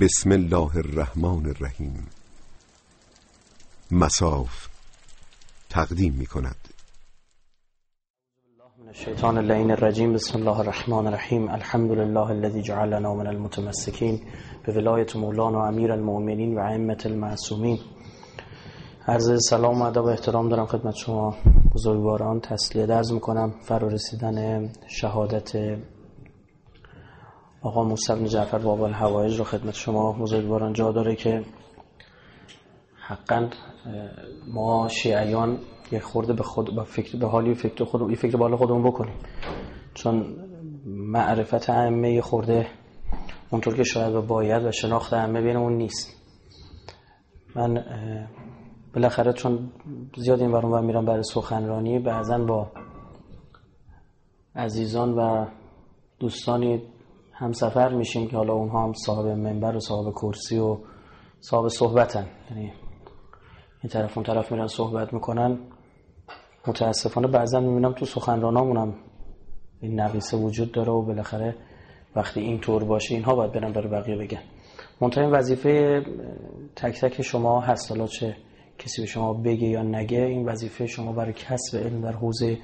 بسم الله الرحمن الرحیم. مساف تقدیم می کند من الشیطان اللعین الرجیم. بسم الله الرحمن الرحیم. الحمد لله الذي جعلنا من المتمسکین به مولانا امیر المؤمنین و ائمه المعصومین. عرض سلام و ادب و احترام دارم خدمت شما بزرگواران. تسلیه درز می‌کنم. فرا رسیدن شهادت آقا موسی بن جعفر باب الحوائج رو خدمت شما بزرگواران جا داره که حقا ما شیعیان یه خورده به خود به فکر به حالی فکر خود یه فکر بالا خودمون بکنیم. چون معرفت ائمه خورده اونطور که شاید باید و شناخت ائمه بینمون نیست. من بالاخره چون زیاد این ورون میرم برای سخنرانی بعضا با عزیزان و دوستانی هم سفر میشیم که حالا اونها هم صاحب منبر و صاحب کرسی و صاحب صحبتن. یعنی این طرف اون طرف میرن صحبت می‌کنن. متاسفانه بعضا می‌بینم تو سخنرانامونم این نقیصه وجود داره و بالاخره وقتی این طور باشه اینها باید برن برای بقیه بگن. منتها این وظیفه تک تک شما هست. حالا چه کسی به شما بگه یا نگه این وظیفه شما برای کسب علم در حوزه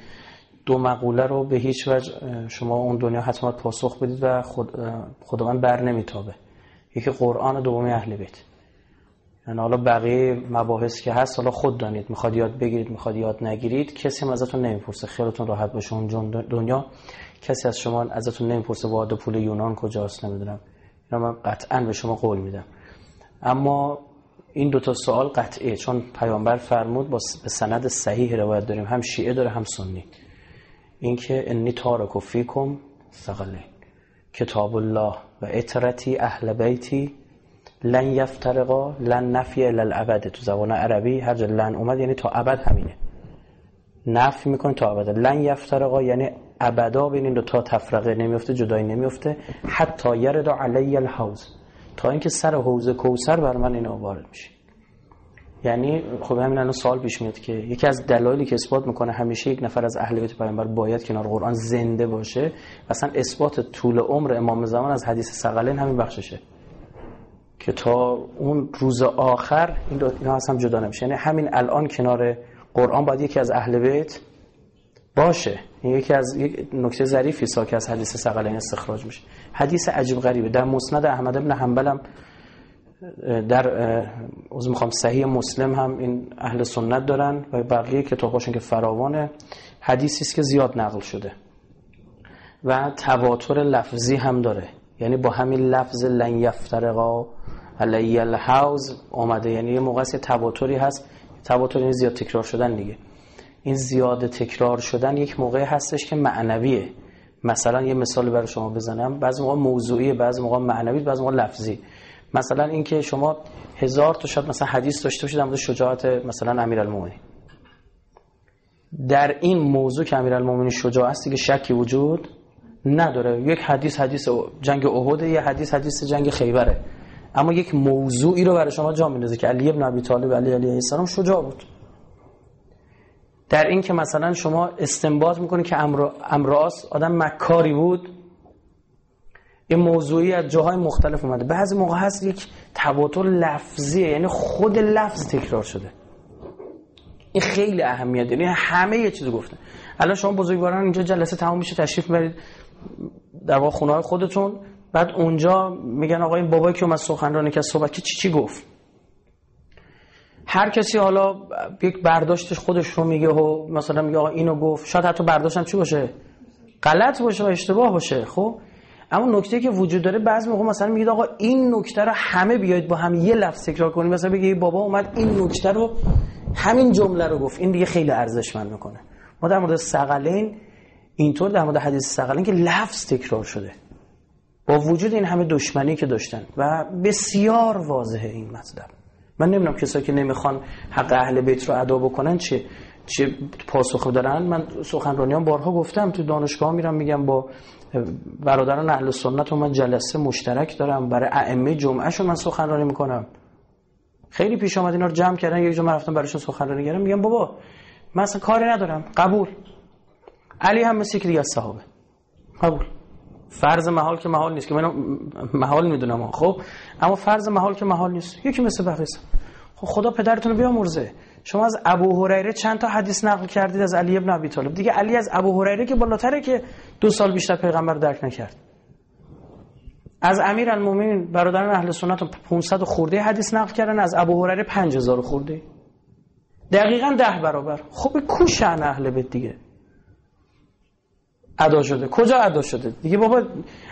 دو مقوله رو به هیچ وجه شما اون دنیا حتما پاسخ بدید و خود خداوند بر نمیتابه. یکی قرآن دومی اهل بیت. یعنی حالا بقیه مباحث که هست حالا خود دانید. می‌خواد یاد بگیرید می‌خواد یاد نگیرید. کسی هم ازتون نمی‌پرسه. خیرتون راحت باشه اون دنیا. کسی از شما ازتون نمی‌پرسه واد پول یونان کجاست نمی‌دونم. اینا من قطعا به شما قول میدم. اما این دوتا سوال قطعه چون پیامبر فرمود با سند صحیح روایت داریم. هم شیعه داره هم سنی. اینکه انی تارک فیکم ثقلین کتاب الله و اطرتی اهل بیتی لن یفترقا لن نفی الالعبد تو زبان عربی هر جا لن اومد یعنی تا ابد همینه. نفی می‌کنه تا ابد. لن یفترقا یعنی ابدا بین این دو تا تفرقه نمیفته جدایی نمیفته حتی یرد علی الحوز تا اینکه سر حوض کوثر بر من اینو وارد میشه. یعنی خب همین الان سوال پیش میاد که یکی از دلایلی که اثبات می‌کنه همیشه یک نفر از اهل بیت پیامبر باید کنار قرآن زنده باشه اصلا اثبات طول عمر امام زمان از حدیث ثقلین همین بخششه که تا اون روز آخر این اینا اصلا جدا نمیشه. یعنی همین الان کنار قرآن باید یکی از اهل بیت باشه. این یکی از یک نکته ظریفی ساک از حدیث ثقلین استخراج میشه. حدیث عجیب غریبه. در مسند احمد بن حنبل هم در از می‌خوام صحیح مسلم هم این اهل سنت دارن و بقیه کتاباشون که فراوانه حدیثی است که زیاد نقل شده. و تواتر لفظی هم داره. یعنی با همین لفظ لن یفترقا علی الحوز آمده یعنی یه موقع تواتری هست. تواتر یعنی زیاد تکرار شدن دیگه. این زیاد تکرار شدن یک موقع هستش که معنویه. مثلا یه مثال برای شما بزنم. بعضی موقع موضوعیه بعضی موقع معنوی بعضی موقع لفظی. مثلا اینکه شما هزار تا شاید مثلا حدیث داشته باشید در شجاعت مثلا امیرالمومنین. در این موضوع که امیرالمومنین شجاع است که شکی وجود نداره. یک حدیث حدیث جنگ احد یه حدیث حدیث جنگ خیبره. اما یک موضوعی رو برای شما جا میندازه که علی ابن ابی طالب علی علیه السلام شجاع بود. در این که مثلا شما استنباط می‌کنید که امراس آدم مکاری بود این موضوعی از جاهای مختلف اومده. بعضی موقع هست یک تواتر لفظیه یعنی خود لفظ تکرار شده. این خیلی اهمیت یعنی همه یه چیزو گفته. الان شما بزرگواران اینجا جلسه تمام میشه تشریف برید در واقع خونه خودتون. بعد اونجا میگن آقا این بابایی که اومد سخنرانی که صحبت که چی چی گفت؟ هر کسی حالا یک برداشتش خودش رو میگه و مثلا میگه آقا اینو گفت. شاید حتی برداشتم چی باشه؟ غلط باشه و اشتباه باشه. خب؟ اما نکته که وجود داره بعضی موقع مثلا میگه آقا این نکته رو همه بیاید با هم یه لفظ تکرار کنیم. مثلا بگه بابا اومد این نکته رو همین جمله رو گفت. این دیگه خیلی ارزشمند می‌کنه. ما در مورد ثقلین اینطور در مورد حدیث ثقلین که لفظ تکرار شده. با وجود این همه دشمنی که داشتن. و بسیار واضحه این مطلب. من نمی‌دونم کسایی که نمی‌خوان حق اهل بیت رو ادا بکنن چه چه پاسخ دارن. من سخنرانیان بارها گفتم تو دانشگاه میرم میگم با برادران اهل سنت و من جلسه مشترک دارم. برای ائمه جمعه شون من سخنرانی می‌کنم. خیلی پیش آمد اینا رو جمع کردن یک جمعه رفتم براشون سخنرانی کردم. میگم بابا من اصلا کاری ندارم. قبول. علی هم مثل که دیگه صحابه. قبول. فرض محال که محال نیست که من محال می‌دونم. خب؟ اما فرض محال که محال نیست. یکی مثل بقیه خب خدا پدرتون رو بیامرزه. شما از ابو هریره چند تا حدیث نقل کردید از علی ابن ابی طالب؟ دیگه علی از ابو هریره که بالاتره که دو سال بیشتر پیغمبر درک نکرد. از امیر المومنین برادران اهل سنت 500 خورده حدیث نقل کردن از ابو هریره 5000 خورده. دقیقا ده برابر. خب کو شأن اهل بیت دیگه. ادا شده. کجا ادا شده؟ دیگه بابا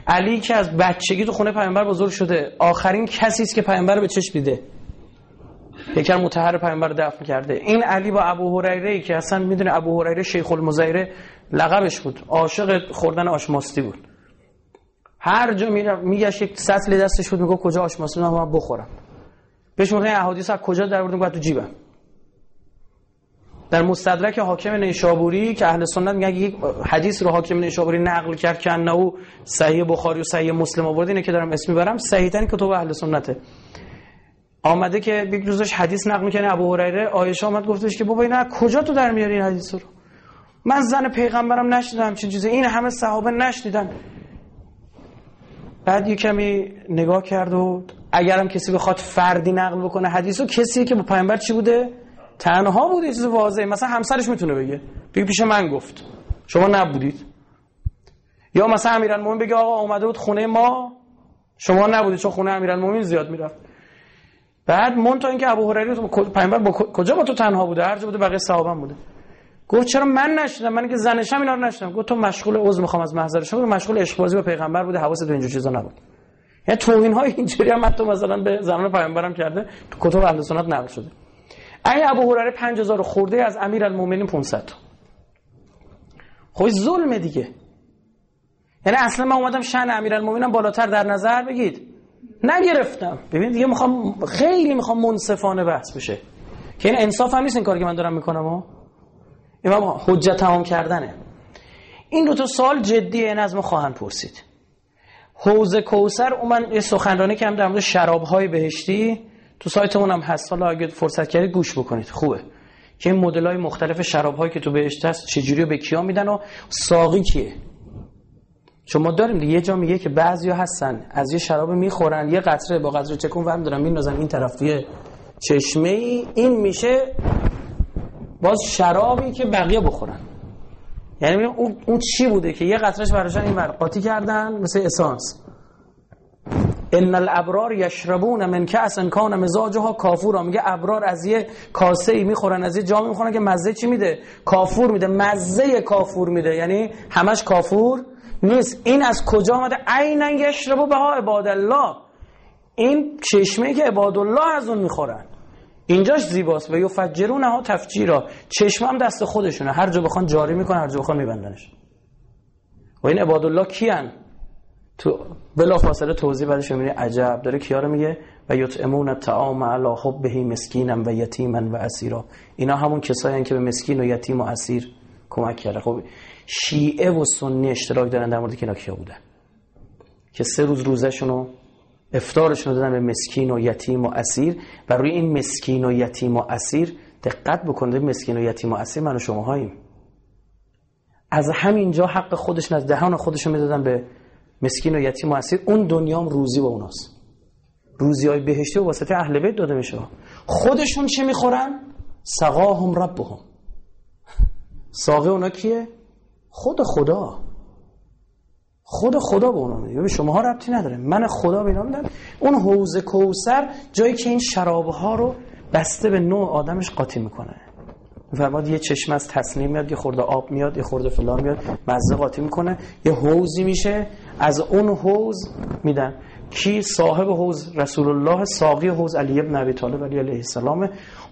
علی که از بچگی تو خونه پیامبر بزرگ شده. آخرین کسی است که پیامبر به چشم دیده. یکم متحر پیامبر دفن کرده. این علی با ابو هریره ای که اصلا می‌دونه ابو هریره شیخ المزیره لقبش بود. عاشق خوردن آشماستی بود. هر جا میگشت یک سطل دستش بود میگه کجا آشماستی؟ من بخورم. بهش میگه احادیث از کجا در آوردیم تو جیبم. در مستدرک حاکم نیشابوری که اهل سنت میگه یک حدیث رو حاکم نیشابوری نقل کرد که انه صحیح بخاری و صحیح مسلم آورد اینه که دارم اسمی برم صحیح ترین کتب اهل سنته. آمده که یک روزش حدیث نقل می‌کنه ابو هریره. آیشه آمد گفتش که بابا اینا کجا تو در میاری این حدیث رو؟ من زن پیغمبرم نشنیدم چه چیزی. این همه صحابه نشنیدن. بعد یه کمی نگاه کرد و اگرم کسی بخواد فردی نقل بکنه حدیثو کسی که با پیغمبر چی بوده؟ تنها بوده چیز واضحه. مثلا همسرش می‌تونه بگه. بگه پیش من گفت. شما نبودید. یا مثلا امیرالمومنین بگه آقا اومده بود خونه ما. شما نبودید چون خونه امیرالمومنین زیاد می‌رفت. بعد مون تا اینکه ابو هریره پیامبر با کجا با تو تنها بوده؟ هر جا بوده بقیه صحابه بوده. گفت چرا من نشدم من که زنشم اینا رو نشدم گفت تو مشغول عذر می‌خوام از محضر شما. مشغول عشق بازی با پیغمبر بوده. حواست به اینجور چیزا نبود. یعنی توهین های اینجوری هم حتی مثلا به زنان پیامبرم کرده. تو کتب اهل سنت نقل شده. ای ابو هریره 5000 خورده از امیرالمومنین 500 خب ظلم دیگه. یعنی اصلا من اومدم شأن امیرالمومنینم بالاتر در نظر بگید. نگرفتم. ببین دیگه می‌خوام خیلی می‌خوام منصفانه بحث بشه. که این انصاف هم نیست این کاری که من دارم می‌کنم این حجت تمام کردنه. این دو تا سال جدی این از ما خواهند پرسید. حوز کوسر من یه سخنرانی که هم در مورد شراب های بهشتی. تو سایتمون هم هست. حالا اگه فرصت کردید گوش بکنید. خوبه. که این مدل های مختلف شراب هایی که تو بهشت هست چجوری به کیا میدن و ساقی کیه؟ چون ما داریم یه جا میگه که بعضیا هستن از یه شراب می‌خورن یه قطره با قطره چکون ورم دارن میندازن این طرف توی چشمه ای این میشه باز شرابی که بقیه بخورن. یعنی اون, اون چی بوده که یه قطرش براشن این قاطی کردن مثل اسانس. ان الابرار یشربون من کاس کان مزاجها کافورا. میگه ابرار از یه کاسه ای می‌خورن از یه جام می‌خورن که مزه چی میده؟ کافور میده مزه کافور میده. یعنی همش کافور؟ نیست. این از کجا آمده؟ عینا یشربو بها عباد الله. این چشمه که عباد الله از اون می‌خورن. اینجاش زیباست. و یفجرون ها تفجیرا. چشمه هم دست خودشونه. هر جا بخوان جاری می‌کنن هر جا بخوان میبندنش. و این عباد الله کیان؟ تو بلا فاصله توضیح بعدش می‌بینی. عجب. داره کیا رو میگه؟ و یطعمون الطعام علی حبه مسکینا و یتیما و اسیرا. اینا همون کسایی که به مسکین و یتیم و اسیر کمک کرده. خب شیعه و سنی اشتراک دارن در مورد که اینا بودن که سه روز روزشون رو افتارشون دادن به مسکین و یتیم و اسیر. و روی این مسکین و یتیم و اسیر دقت بکنید مسکین و یتیم و اسیر من و شما هاییم از همینجا حق خودشون از دهان خودشون می‌دادن به مسکین و یتیم و اسیر. اون دنیام روزی با اوناست. روزی های بهشتی و واسطه اهل بیت داده میشه. خودشون چه می‌خورن؟ سقاهم ربهم. ساقه اونا کیه؟ خود خدا. خود خدا به اونا میده. شما ها ربطی نداره. من خدا به اینا میدم. اون حوز کوسر جایی که این شرابه ها رو بسته به نوع آدمش قاطی می‌کنه. فرماد یه چشم از تصنیم میاد یه خورده آب میاد یه خورده فلان میاد مزه قاطی می‌کنه. یه حوزی میشه از اون حوز میدن. کی صاحب حوز؟ رسول الله ساقی حوز علی ابن ابی طالب علی علیه السلام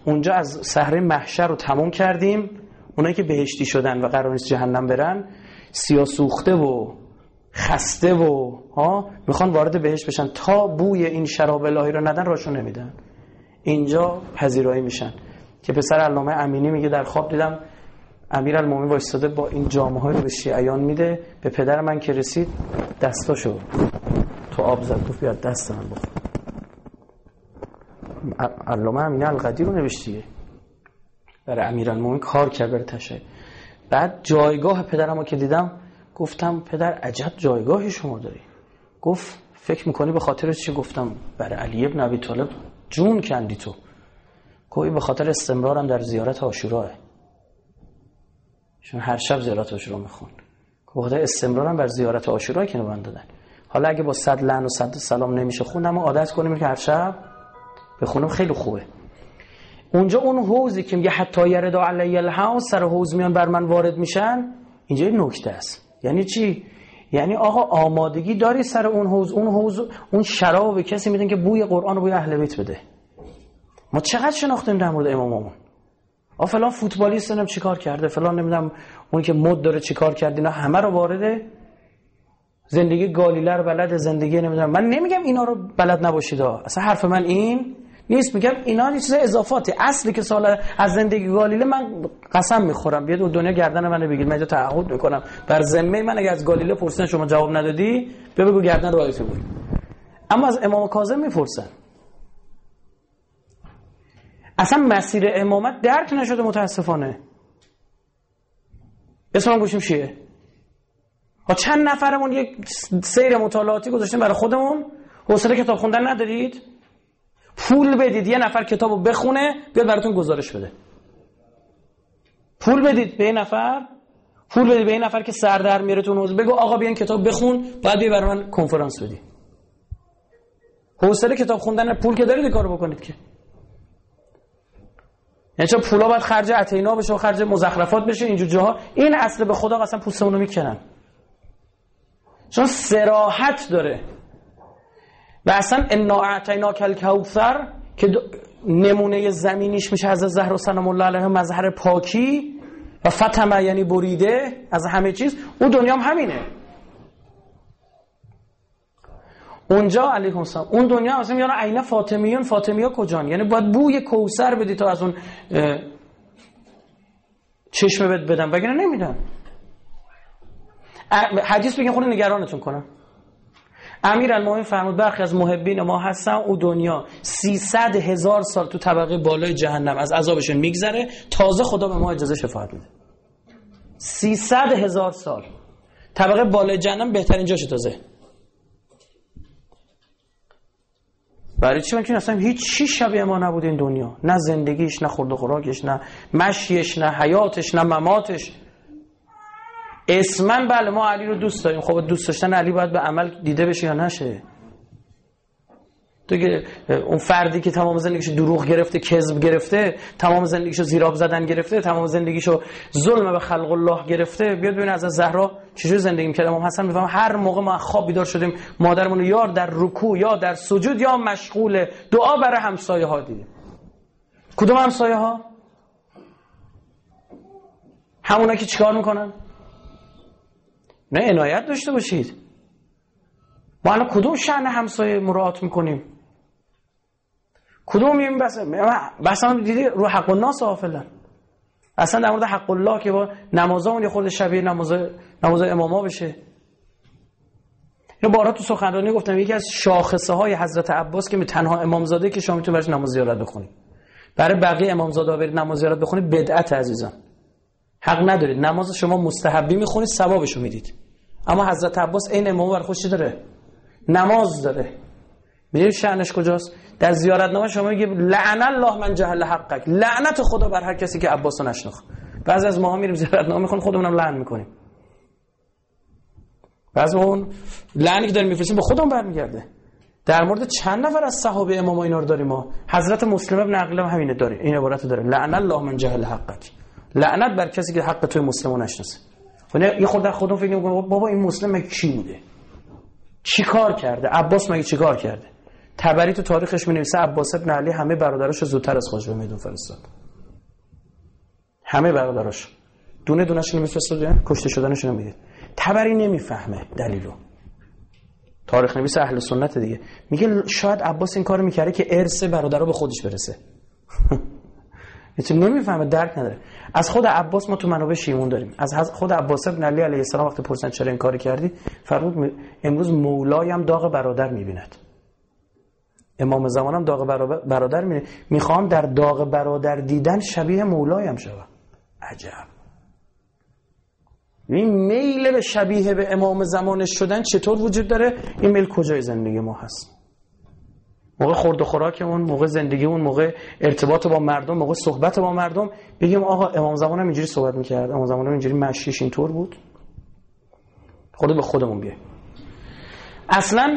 اونجا از صحره محشر رو تموم کردیم. اونایی که بهشتی شدن و قرار نیست جهنم برن سیاه سوخته و خسته و ها می‌خوان وارد بهشت بشن تا بوی این شراب الهی رو ندن راشون نمیدن. اینجا پذیرایی میشن. که پسر علامه امینی میگه در خواب دیدم امیر المومن وایستاده با این جامعه های رو به شیعیان میده. به پدر من که رسید دستاشو تو آب زد. گفت بیاد دست من بخور. علامه امینی القدیر رو نوشتیه. برای امیرالمومنین کار کرد برای تشه بعد جایگاه پدرم که دیدم گفتم پدر عجب جایگاهی شما داری. گفت فکر می‌کنی به خاطر چی گفتم؟ برای علی ابن ابی طالب جون کندی تو. گویی به خاطر استمرارم در زیارت آشوراه چون هر شب زیارت آشورا میخون به خاطر استمرارم بر زیارت آشورا که من دادن. حالا اگه با صد لعن و صد سلام نمیشه خوند اما عادت کنیم که هر شب بخونم خیلی خوبه. اونجا اون حوزی که میگه حتی یرد علی الحوز سر حوز میان بر من وارد میشن اینجا این نکته است. یعنی چی؟ یعنی آقا آمادگی داری سر اون حوز اون حوز اون شراب کسی میدن که بوی قرآن و بوی اهل بیت بده. ما چقدر شناختیم در مورد اماممون؟ آ فلان فوتبالیست هم چیکار کرده فلان نمی‌دونم اون که مد داره چیکار کرده اینا همه رو وارد زندگی گالیله رو بلد زندگی نمی‌دونم. من نمیگم اینا رو بلد نباشید اصلا حرف من این نیست میگم اینا یه چیز اضافاتی اصلی که سال از زندگی گالیله من قسم می‌خورم. بیاد دنیا گردن منو بگیر من تعهد می‌کنم. بر ذمه من اگه از گالیله پرسیدن شما جواب ندادی بیا بگو گردن رو بود اما از امام کاظم می‌پرسن. اصلا مسیر امامت درک نشده متاسفانه. اسم گوشیم شیه ها چند نفرمون یک سیر مطالعاتی گذاشتیم برای خودمون؟ حوصله کتاب خوندن ندارید؟ پول بدید یه نفر کتابو بخونه بیاد براتون گزارش بده. پول بدید به یه نفر پول بدید به یه نفر که سر در میره تو بگو آقا بیان کتاب بخون بعد بیا برای من کنفرانس بدی. حوصله کتاب خوندن پول که دارید کارو بکنید که. یعنی چون پولا باید خرج اتینا بشه و خرج مزخرفات بشه اینجور جاها. این اصل به خدا قسم پوستمون رو می‌کنن. چون سراحت داره. و اصلا انا اعتینا کل کوثر که نمونه زمینیش میشه از زهر و سلام الله علیه مظهر پاکی و فتمه یعنی بریده از همه چیز. اون دنیا هم همینه. اونجا علیکم السلام. اون دنیا اصلا میگن عین فاطمیون فاطمیا کجان؟ یعنی باید بوی کوثر بدی تا از اون چشم بد بدن وگرنه نمیدن حدیث بگین خود نگرانتون کنم. امیر المومنین فرمود برخی از محبین ما هستن او دنیا. 300 هزار سال تو طبقه بالای جهنم از عذابشون میگذره. تازه خدا به ما اجازه شفاعت میده. 300 هزار سال. طبقه بالای جهنم بهترین جاشه تازه. برای چی؟ چون اصلا هیچ چی شبیه ما نبود این دنیا. نه زندگیش نه خورد و خوراکش نه مشیش نه حیاتش نه مماتش. اسمن بله ما علی رو دوست داریم. خب دوست داشتن علی باید به عمل دیده بشه یا نشه؟ تو اون فردی که تمام زندگیشو دروغ گرفته کذب گرفته تمام زندگیشو زیراب زدن گرفته تمام زندگیشو ظلم به خلق الله گرفته بیاد ببین از زهرا چجوری زندگی می‌کرد. امام حسن میفهم هر موقع ما خواب بیدار شدیم مادرمون یا در رکوع یا در سجود یا مشغول دعا برای همسایه ها دیدیم. کدوم همسایه ها همونا که چیکار می‌کنن؟ نه عنایت داشته باشید. ما الان کدوم شأن همسایه مراعات می‌کنیم؟ کدوم این بس بس دیدی رو حق الناس غافلن. اصلا در مورد حق الله که با نمازامون یه خورده شبیه نماز نماز اماما بشه. یا بارها تو سخنرانی گفتم یکی از شاخصه های حضرت عباس که تنها امامزاده که شما می‌تونید برش نماز زیارت بخونید. برای بقیه امامزاده برید نماز زیارت بخونید بدعت عزیزان حق ندارید. نماز شما مستحبی می‌خونید ثوابشو می‌دید. اما حضرت عباس این امام بر خوشی داره؟ نماز داره. می‌دونید شأنش کجاست؟ در زیارت نامه شما میگه لعن الله من جهل حقک. لعنت خدا بر هر کسی که عباس رو نشناخت. بعضی از ما میریم زیارت نامه می‌خونیم خودمونم لعن می‌کنیم. بعضی اون لعنی که داریم میفرستیم به خودمون برمیگرده. در مورد چند نفر از صحابه امام اینا رو داریم ما؟ حضرت مسلم ابن عقیل هم همینه داره. این عبارت داره. لعن الله من جهل حقک. لعنت بر کسی که حق توی مسلمو نشناسه. یه خود در خودم فکر می‌کنم بابا این مسلم کی بوده؟ چی کار کرده؟ عباس مگه چی کار کرده؟ تبری تو تاریخش می نویسه عباس ابن علی همه برادرش زودتر از خودش به میدون فرستاد. همه برادرش. دونه دونهش میفرستاد کشته شدنش نمی‌دید تبری نمی‌فهمه دلیلو. تاریخ نویس اهل سنت دیگه. میگه شاید عباس این کارو می‌کرده که ارث برادرها به خودش برسه. یعنی نمی‌فهمه درک نداره. از خود عباس ما تو منابع شیمون داریم. از خود عباس ابن علی علیه السلام وقتی پرسن چرا این کاری کردی فرمود امروز مولایم داغ برادر می‌بیند. امام زمانم داغ برادر می‌بیند. می‌خوام در داغ برادر دیدن شبیه مولایم شوم. عجب. این میل به شبیه به امام زمانش شدن چطور وجود داره؟ این میل کجای زندگی ما هست؟ موقع خورد و خوراکمون موقع زندگیمون موقع ارتباط با مردم موقع صحبت با مردم. بگیم آقا امام زمان هم اینجوری صحبت می‌کرد. امام زمان هم اینجوری مشیش اینطور بود. خود به خودمون بیایم. اصلا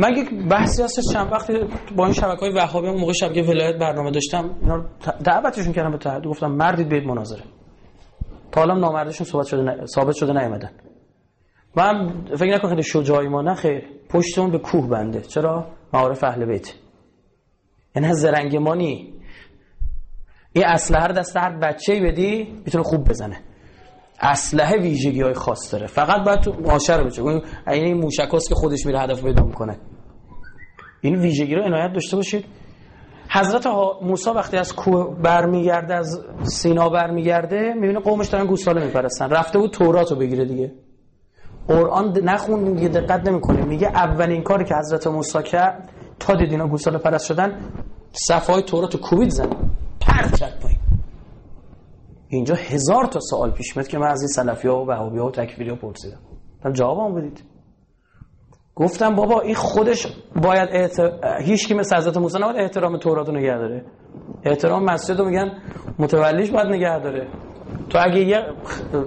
من یک بحثی هست چند وقتی با این شبکه های وهابی موقع شبکه ولایت برنامه داشتم. اینا دعوتشون کردم به تحدید گفتم مردید بیاید مناظره. تا حالا نامردشون ثابت شده ن... ثابت شده نیومدن. من فکر نکنم خیلی شجاعی ما نه خیر. پشتمون به کوه بنده. چرا؟ معارف اهل بیت. یعنی از زرنگمانی این اسلحه هر دست هر بچه‌ای بدی می‌تونه خوب بزنه. اسلحه ویژگی های خاص داره. فقط باید تو معاشر بشه این این موشکاست که خودش میره هدف پیدا می‌کنه. این ویژگی رو عنایت داشته باشید. حضرت موسی وقتی از کوه برمیگرده از سینا برمیگرده می‌بینه قومش دارن گوساله میپرستن. رفته بود تورات رو بگیره دیگه. قرآن نخون دیگه دقت نمی‌کنه میگه اولین کاری که حضرت موسی کرد تا دید اینا گوساله پرست شدن صفای تورات کوبید زد. پرت کرد پایین. اینجا هزار تا سوال پیش میاد که من از این سلفی ها و وهابی ها و تکفیری ها پرسیدم جواب بدید. گفتم بابا این خودش باید اعتر... هیچ کی مثل حضرت موسی نباید احترام تورات رو نگه داره. احترام مسجد رو میگن متولیش باید نگه داره. تو اگه یه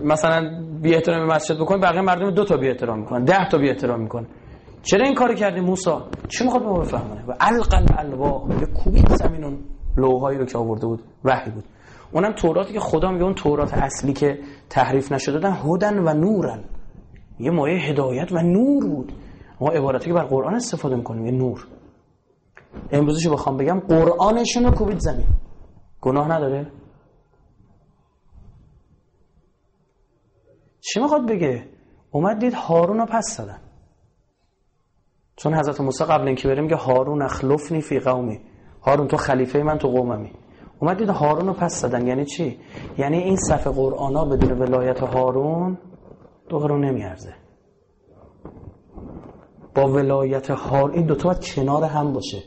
مثلا بی احترام مسجد بکنی بقیه مردم دو تا بی احترام می‌کنن ده تا بی احترام می‌کنن. چرا این کارو کردی موسی؟ چی می‌خواد به ما بفهمونه؟ و القل الوا به کوبی زمینون لوهایی رو که آورده بود وحی بود. اونم توراتی که خدا میگه اون تورات اصلی که تحریف نشده دادن هدن و نورن. یه مایه هدایت و نور بود. ما عبارتی که بر قرآن استفاده می‌کنیم یه نور. امروزشو بخوام بگم قرآنشون رو کوبید زمین. گناه نداره؟ چی می‌خواد بگه؟ اومد دید هارون رو پس دادن. چون حضرت موسی قبل اینکه بره میگه هارون اخلفنی فی قومی. هارون تو خلیفه من تو قوممی. اومد دید هارون رو پس دادن. یعنی چی؟ یعنی این صف قرآن ها بدون ولایت هارون دو نمیارزه. با ولایت هارون این دوتا باید کنار هم باشه.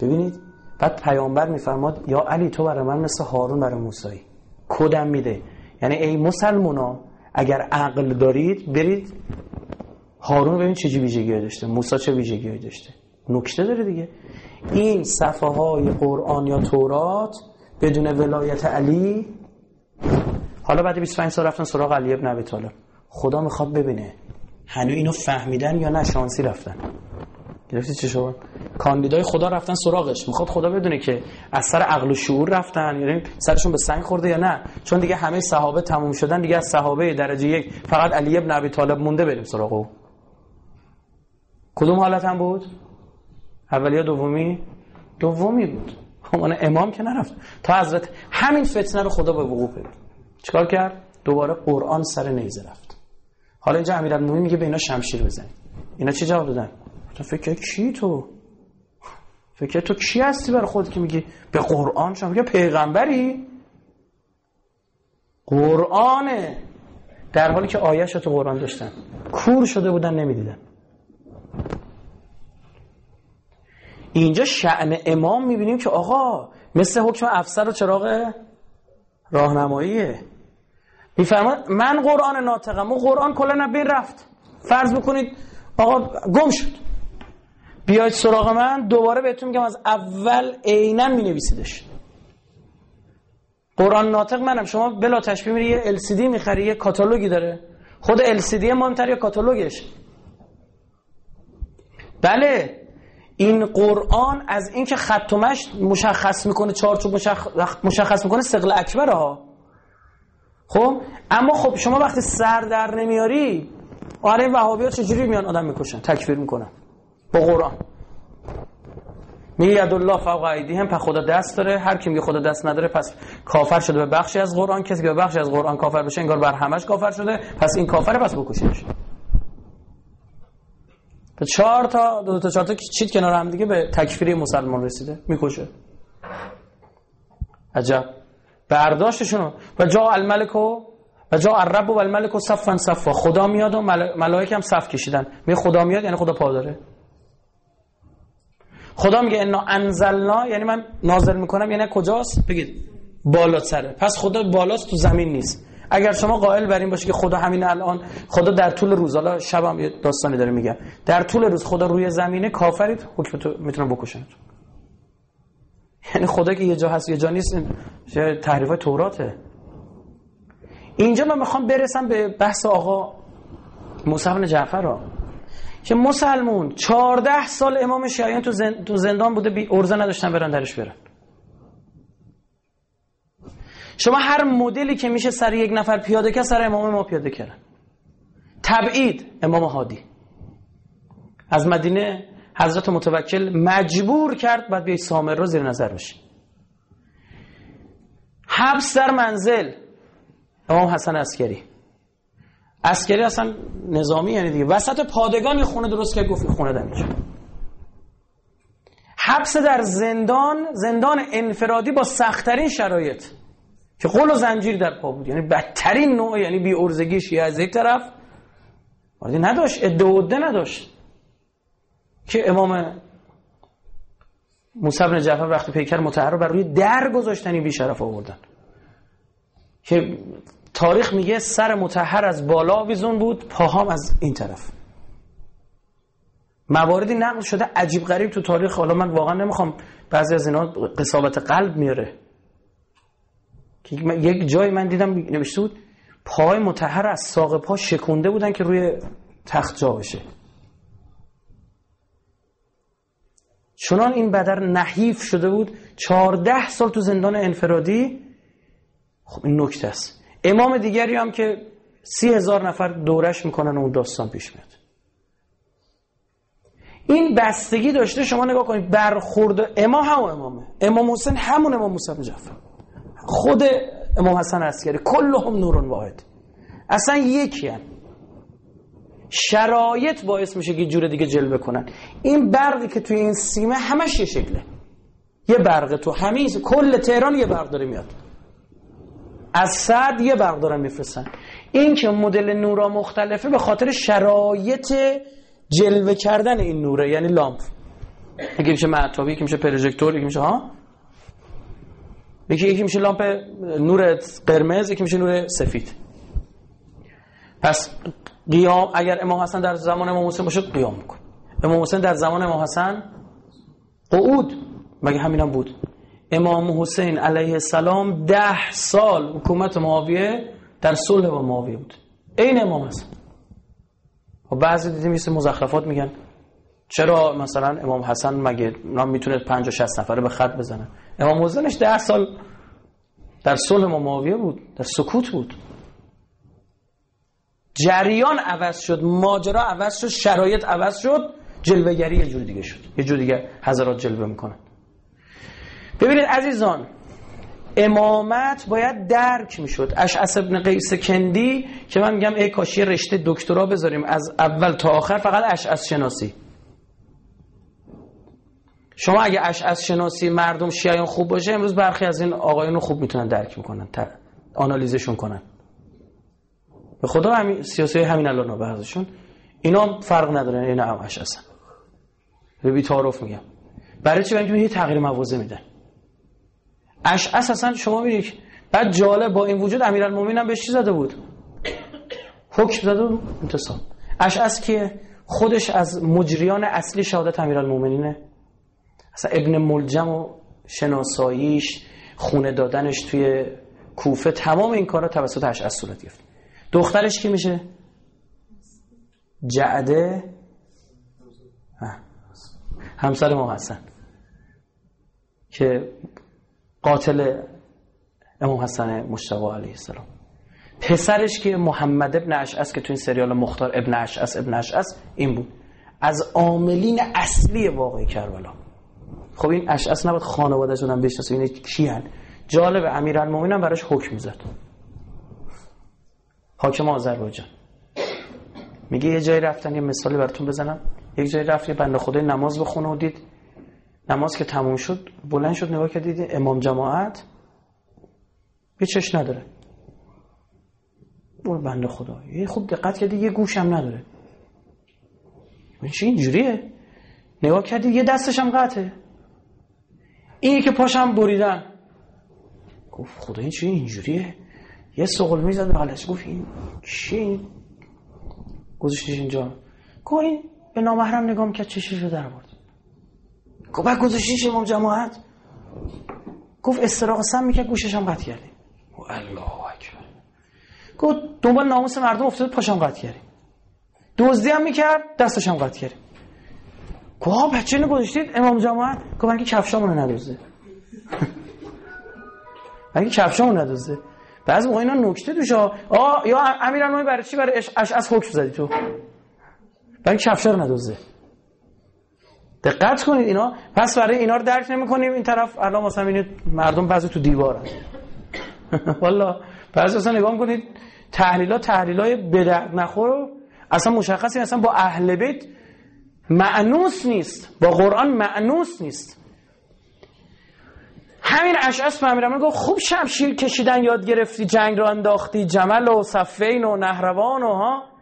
ببینید؟ بعد پیامبر میفرماد یا علی تو برای من مثل هارون برای موسی کدم میده؟ یعنی ای مسلمونا اگر عقل دارید برید هارون ببین چه ویژگی داشته. موسی چه ویژگی داشته. نکته داره دیگه. این صفحه های قرآن یا تورات بدون ولایت علی حالا بعد 25 سال رفتن سراغ علی ابن ابی طالب. خدا می‌خواد ببینه. هنو اینو فهمیدن یا نه؟ شانسی رفتن. گرفتی چه شد؟ کاندیدای خدا رفتن سراغش. می‌خواد خدا بدونه که از سر عقل و شعور رفتن. یعنی سرشون به سنگ خورده یا نه؟ چون دیگه همه صحابه تموم شدن دیگه از صحابه درجه یک فقط علی ابن ابی طالب مونده بریم سراغ او. کدوم حالت هم بود؟ اولی یا دومی؟ دومی بود. اون امام که نرفت. تا حضرت همین فتنه رو خدا به وقوع پیدا چیکار کرد؟ دوباره قرآن سر نیزه رفت. حالا اینجا امیرالمومنین میگه به اینا شمشیر بزنید اینا چی جواب دادن؟ تو فکر کی تو؟ فکر تو کی هستی برای خود که میگی به قرآن شما میگه پیغمبری؟ قرآنه. در حالی که آیش تو قرآن داشتن. کور شده بودن نمی‌دیدن. اینجا شعن امام می‌بینیم که آقا مثل حکم افسر و چراغ راهنماییه. میفرماد من قرآن ناطقم. و قرآن کلا بین رفت. فرض بکنید آقا گم شد. بیاید سراغ من دوباره بهتون میگم از اول عینا می نویسیدش قرآن ناطق منم. شما بلا تشبیه میری یه LCD می‌خری یه کاتالوگی داره. خود LCD مهمتر یا کاتالوگش؟ بله. این قرآن از اینکه خط و مشخص می‌کنه چارچوب مشخص می‌کنه سقل اکبر ها. خب؟ اما خب شما وقتی سر در نمیاری آره این وهابی ها چجوری میان؟ آدم می‌کشن. تکفیر می‌کنن. با قرآن. میگه ید الله فوق هم پس خدا دست داره. هر کی میگه خدا دست نداره پس کافر شده به بخشی از قرآن. کسی که به بخشی از قرآن کافر بشه انگار بر همش کافر شده. پس این کافره پس بکشیدش به چهار تا دو تا چهار تا چیت کنار هم دیگه به تکفیری مسلمان رسیده. می‌کشه. عجب. برداشتشونو. و جا الملک و و جا الرب و الملک و صفا صفا. خدا میاد و ملائک هم صف کشیدن. می خدا میاد یعنی خدا پا داره. خدا میگه انا انزلنا یعنی من نازل می‌کنم یعنی کجاست؟ بگید. بالا سره پس خدا بالاست تو زمین نیست. اگر شما قائل بر این باشه که خدا همین الان خدا در طول روز حالا شبم یه داستانی داره میگه. در طول روز خدا روی زمینه کافرید حکم تو می‌تونه بکشن یعنی خدا که یه جا هست یه جا نیست تحریف توراته. اینجا من می‌خوام برسم به بحث آقا موسی بن جعفر را که مسلمون 14 سال امام شیعیان تو, تو زندان بوده بی ارزه نداشتن برن درش برن. شما هر مدلی که میشه سر یک نفر پیاده که سر امام ما پیاده کردن تبعید امام هادی. از مدینه حضرت متوکل مجبور کرد بعد بیای سامر رو زیر نظر بشه حبس در منزل امام حسن اسکری اسکری اصلا نظامی یعنی دیگه. وسط پادگان خونه درست که گفت خونه دمیشه حبس در زندان زندان انفرادی با سختترین شرایط که قول و زنجیر در پا بود. یعنی بدترین نوع یعنی بی ارزگیش از یک طرف. ولی نداشت ادعا نداشت که امام موسی بن جعفر وقتی پیکر متحر بر روی در گذاشتنی بی شرف آوردن. که تاریخ میگه سر متحر از بالا آویزون بود پاهام از این طرف. مواردی نقل شده عجیب غریب تو تاریخ. حالا من واقعا نمی‌خوام بعضی از اینا قصابت قلب میاره. یک جای من دیدم نوشته بود پای متحر از ساق پا شکونده بودن که روی تخت جا بشه. چنان این بدر نحیف شده بود چهارده سال تو زندان انفرادی. خب این نکته است. امام دیگری هم که سی هزار نفر دورش می‌کنن و اون داستان پیش میاد. این بستگی داشته شما نگاه کنید برخورد امام همون امامه. امام حسین همون امام موسی جعفر. خود امام حسن عسکری کلهم نورون واحد. اصلا یکی هن. شرایط باعث میشه که جور دیگه جلوه کنن. این برقی که توی این سیمه همش یه شکله. یه برق تو همین کل تهران یه برق داره میاد. از صد یه برق دارن میفرستن. این که مدل نورا مختلفه به خاطر شرایط جلوه کردن این نوره یعنی لامپ. یکی میشه معتابی یکی میشه پروژکتور یکی میشه ها؟ یکی یکی میشه لامپ نور قرمز یکی میشه نور سفید. پس قیام اگر امام حسن در زمان امام حسین باشه قیام میکن امام حسین در زمان امام حسن قعود. مگه همینم بود؟ امام حسین علیه السلام ده سال حکومت معاویه در صلح با معاویه بود. این امام حسن و بعضی دیدیم مثل مزخرفات میگن چرا مثلا امام حسن مگه نام می‌تونه 50 60 نفره به خط بزنه؟ امام حسینش ده سال در صلح با معاویه بود در سکوت بود. جریان عوض شد ماجرا عوض شد شرایط عوض شد جلوگری یه جور دیگه شد. یه جور دیگه حضرات جلوه می‌کنن. ببینید عزیزان امامت باید درک می‌شد. اشعث ابن قیس کندی که من میگم ای کاشی رشته دکترا بذاریم از اول تا آخر فقط اشعث شناسی. شما اگه اشعث شناسی مردم شیعیان خوب باشه امروز برخی از این آقایون رو خوب می‌تونن درک می‌کنن آنالیزشون کنن. به خدا همین سیاسی همین الان بعضشون اینا فرق نداره اینا هم اشعثن. به بی تعارف میگم. برای چی؟ برای یه تغییر موازه میدن اشعث اصلا شما میگید بعد جالب با این وجود امیرالمومنین هم بهش چی زده بود؟ حکم زده بود؟ انتصاب. اشعث که خودش از مجریان اصلی شهادت امیرالمومنینه. اصلا ابن ملجم و شناساییش خونه دادنش توی کوفه تمام این کارا توسط اشعث صورت گرفت. دخترش کی میشه؟ جعده همسر ما حسن که قاتل امام حسن مشتبه علیه السلام. پسرش که محمد ابن اشعث که تو این سریال مختار ابن اشعث ابن اشعث این بود. از عاملین اصلی واقعی کربلا. خب این اشعث نباید خانواده شدن بشناسه این کی هن جالب امیرالمومنین هم براش حکم می‌زد حاکم آذربایجان. میگه یه جایی رفتن یه مثالی براتون بزنم. یک جایی رفت یه بنده خدای نماز بخونه و دید. نماز که تموم شد بلند شد نگاه که دید امام جماعت؟ یه چش نداره. اون بنده خدا. یه خوب دقت کردی یه گوش هم نداره. این اینجوریه؟ نگاه کردی یه دستش هم قطعه. اینی که پاشم بریدن. گفت خدا این چی اینجوریه؟ یه سقل می‌زد بغلش گفت این چی؟ گذاشتش اینجا. گفت این به نامحرم نگاه می‌کرد چشش رو در برد گفت بعد گذاشتیش امام جماعت؟ گفت استراق سم می‌کرد گوشش هم قطع کردیم. الله اکبر. گفت دنبال ناموس مردم افتاد پاشم قطع کردیم. دزدی هم می‌کرد دستش هم قطع کردیم. گفت بچه اینو گذاشتید؟ امام جماعت؟ گفت من که کفشامونو ندوزه من که کفشامونو ندوزه بعض موقع اینا نکته توش آ یا امیرالمومنین برای چی؟ برای اش از حکم زدی تو. برای کفشا رو ندوزه دقت کنید اینا. پس برای اینا رو درک نمی‌کنیم. این طرف الان مثلا ببینید مردم بعضی تو دیوارن والا بعضی اصلا نگاه کنید تحلیلات تحلیلای بدع نخور. اصلا مشخصی اصلا با اهل بیت معنوس نیست. با قرآن معنوس نیست. همین اشعث فهمیدم گفت خوب شمشیر کشیدن یاد گرفتی جنگ رو انداختی جمل و صفین و نهروان و ها.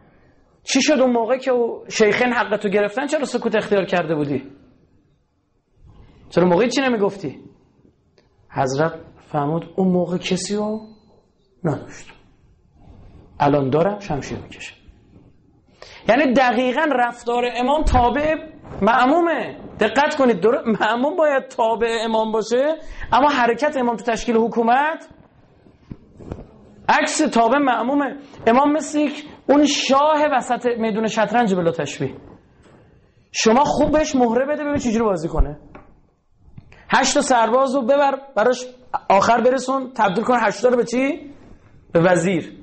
چی شد اون موقع که شیخین حق تو گرفتن؟ چرا سکوت اختیار کرده بودی؟ چرا موقعی چی نمی‌گفتی؟ حضرت فهمود اون موقع کسی رو نداشت. الان دارم شمشیر می‌کشه یعنی دقیقا رفتار امام تابع معمومه. دقت کنید دور... معموم باید تابع امام باشه اما حرکت امام تو تشکیل حکومت عکس تابع معمومه. امام مثل اون شاه وسط میدون شطرنج بلا تشبیه شما خوب بهش مهره بده ببین چجوری بازی کنه هشت سرباز رو ببر براش آخر برسون تبدیل کن هشتا رو به چی؟ به وزیر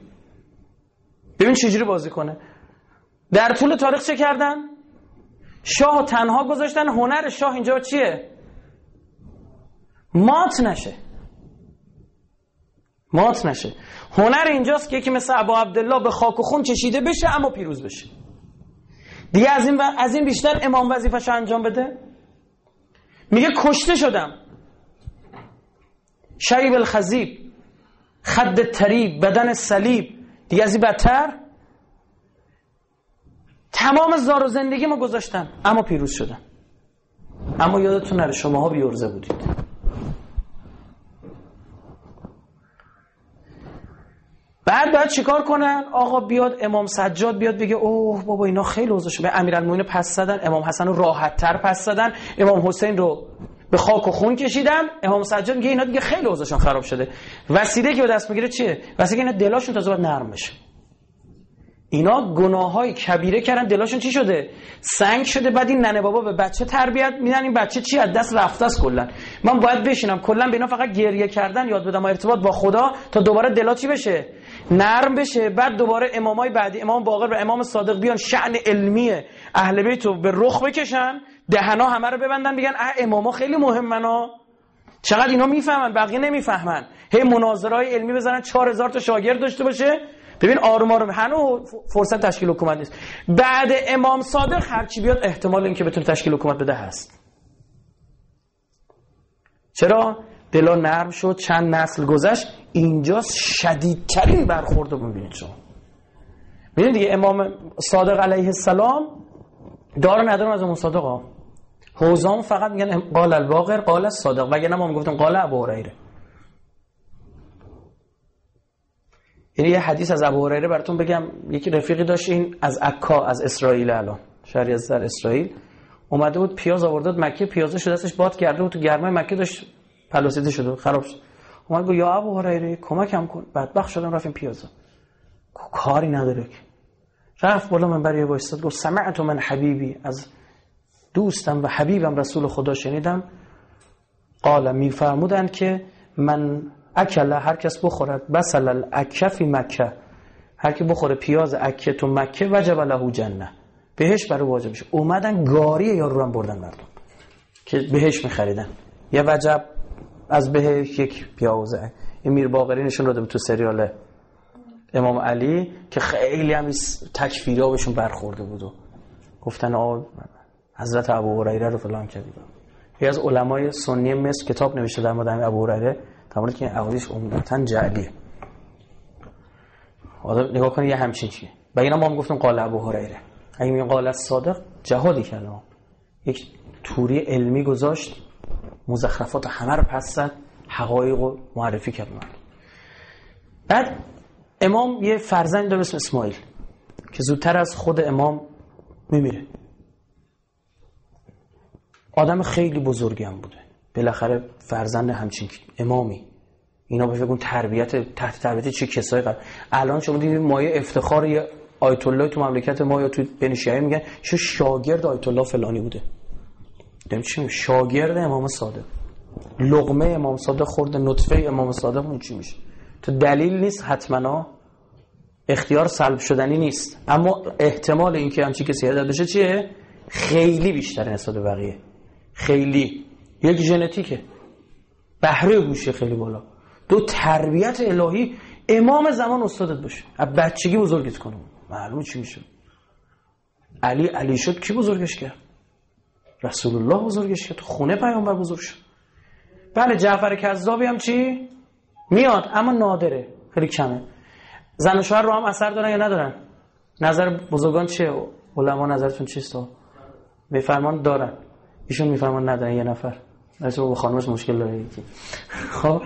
ببین چجوری بازی کنه در طول تاریخ چه کردن؟ شاه تنها گذاشتن هنر شاه اینجا چیه؟ مات نشه مات نشه هنر اینجاست که یکی مثل ابا عبدالله به خاک و خون چشیده بشه اما پیروز بشه. دیگه از این, از این بیشتر امام وظیفش انجام بده؟ میگه کشته شدم. شیب الخزیب خد تریب بدن صلیب. دیگه از این بدتر؟ تمام زار و زندگی ما گذاشتن اما پیروز شدن. اما یادتون نره شماها بیورزه بودید. بعد باید چیکار کنن؟ آقا بیاد امام سجاد بیاد بگه اوه بابا اینا خیلی اوضاع به امیرالمومنین پس زدن امام حسن رو راحت تر پس زدن. امام حسین رو به خاک و خون کشیدن. امام سجاد میگه اینا دیگه خیلی اوضاعشون خراب شده. وسیله که به دست می‌گیره چیه؟ وسیله اینا دلاشون تازه باید نرم بشه. اینا گناه های کبیره کردن. دلاشون چی شده؟ سنگ شده. بعد این ننه بابا به بچه تربیت میدن. این بچه چی از دست رفته است کلا من باید بشینم. کلا به اینا فقط گریه کردن. یاد بدم. ارتباط با خدا تا دوباره دلا چی بشه؟ نرم بشه. بعد دوباره امامای بعدی امام باقر و امام صادق بیان شأن علمی اهل بیت رو به رخ بکشن دهنا همه رو ببندن بگن اه اماما خیلی مهمن ها. چقدر اینا می‌فهمن؟ بقیه نمی‌فهمن. هی مناظرهای علمی بزنن 4000 تا شاگرد داشته باشه. ببین آروم آروم هنوز فرصت تشکیل حکومت نیست. بعد امام صادق هرچی بیاد احتمال اینکه بتونه تشکیل حکومت بده هست. چرا؟ دلا نرم شد چند نسل گذشت اینجا شدیدترین برخورد رو ببینید شما. ببینید دیگه امام صادق علیه السلام دار ندارم از امام صادق ها. فقط میگن قال الباقر قال الصادق. وگرنه ما می‌گفتیم قال ابو هریره. یعنی یه حدیث از ابو هریره براتون بگم یکی رفیقی داشت این از عکا از اسرائیل الان شهری از در اسرائیل. اومده بود پیاز آورده بود مکه پیازش دستش باد کرده بود تو گرمای مکه داشت پلاسیده شده خراب شد. اومد گفت یا ابو هریره کمکم کن. بدبخت شدم رفتیم پیازا. کاری نداره رفت بالا من برای وایستاد گفت سمعت من حبیبی. از دوستم و حبیبم رسول خدا شنیدم. قال میفرمودند که من اکل هر کس بخورد بسل الاکفی مکه. هر کی بخوره پیاز اکه تو مکه وجب له جنه. بهش برای واجب میشه. اومدن گاری یارو رو بردن مردم. که بهش میخریدن. یه وجب از بهش یک پیازه این میر باقری نشون داده تو سریال امام علی که خیلی هم تکفیری ها بهشون برخورده بود و گفتن آه حضرت ابو هریره رو فلان کردی. یه از علمای سنی مصر کتاب نوشته در مورد ابو هریره در که این احادیث عمدتا جعلیه. آدم نگاه کنید یه همچین چیه. و اینا ما هم گفتیم قال ابو هریره. اگه میگن قال صادق جهادی کلام. یک توری علمی گذاشت. مزخرفات همه رو پس زد حقایق رو معرفی کرد بعد امام یه فرزند داره اسم اسماعیل که زودتر از خود امام میمیره. آدم خیلی بزرگی هم بوده. بالاخره فرزند همچین امامی. اینا به فکر تربیت تحت تربیت چه کسایی قرار الان شما دیدید مایه افتخار یه آیت الله تو مملکت ما یا تو بین شیعه میگن چه شاگرد آیت الله فلانی بوده. چی؟ شاگرد امام صادق. لقمه امام صادق خورده نطفه امام صادق اون چی میشه؟ تو دلیل نیست حتما اختیار سلب شدنی نیست. اما احتمال اینکه همچی کسی هدایت بشه چیه؟ خیلی بیشتر نسبت بقیه. خیلی. یک ژنتیکه. بهره هوش خیلی بالا. دو تربیت الهی امام زمان استادت باشه. از بچگی بزرگت کنه. معلومه چی میشه؟ علی علی شد کی بزرگش کرد؟ رسول الله بزرگش کرد خونه پیامبر بزرگ شد. بله جعفر کذابی هم چی؟ میاد اما نادره خیلی کمه. زن و شوهر رو هم اثر دارن یا ندارن؟ نظر بزرگان چیه؟ علما نظرتون چیست؟ میفرمان دارن. ایشون میفرمان ندارن یه نفر. مثل با خانمش مشکل داره یکی. خب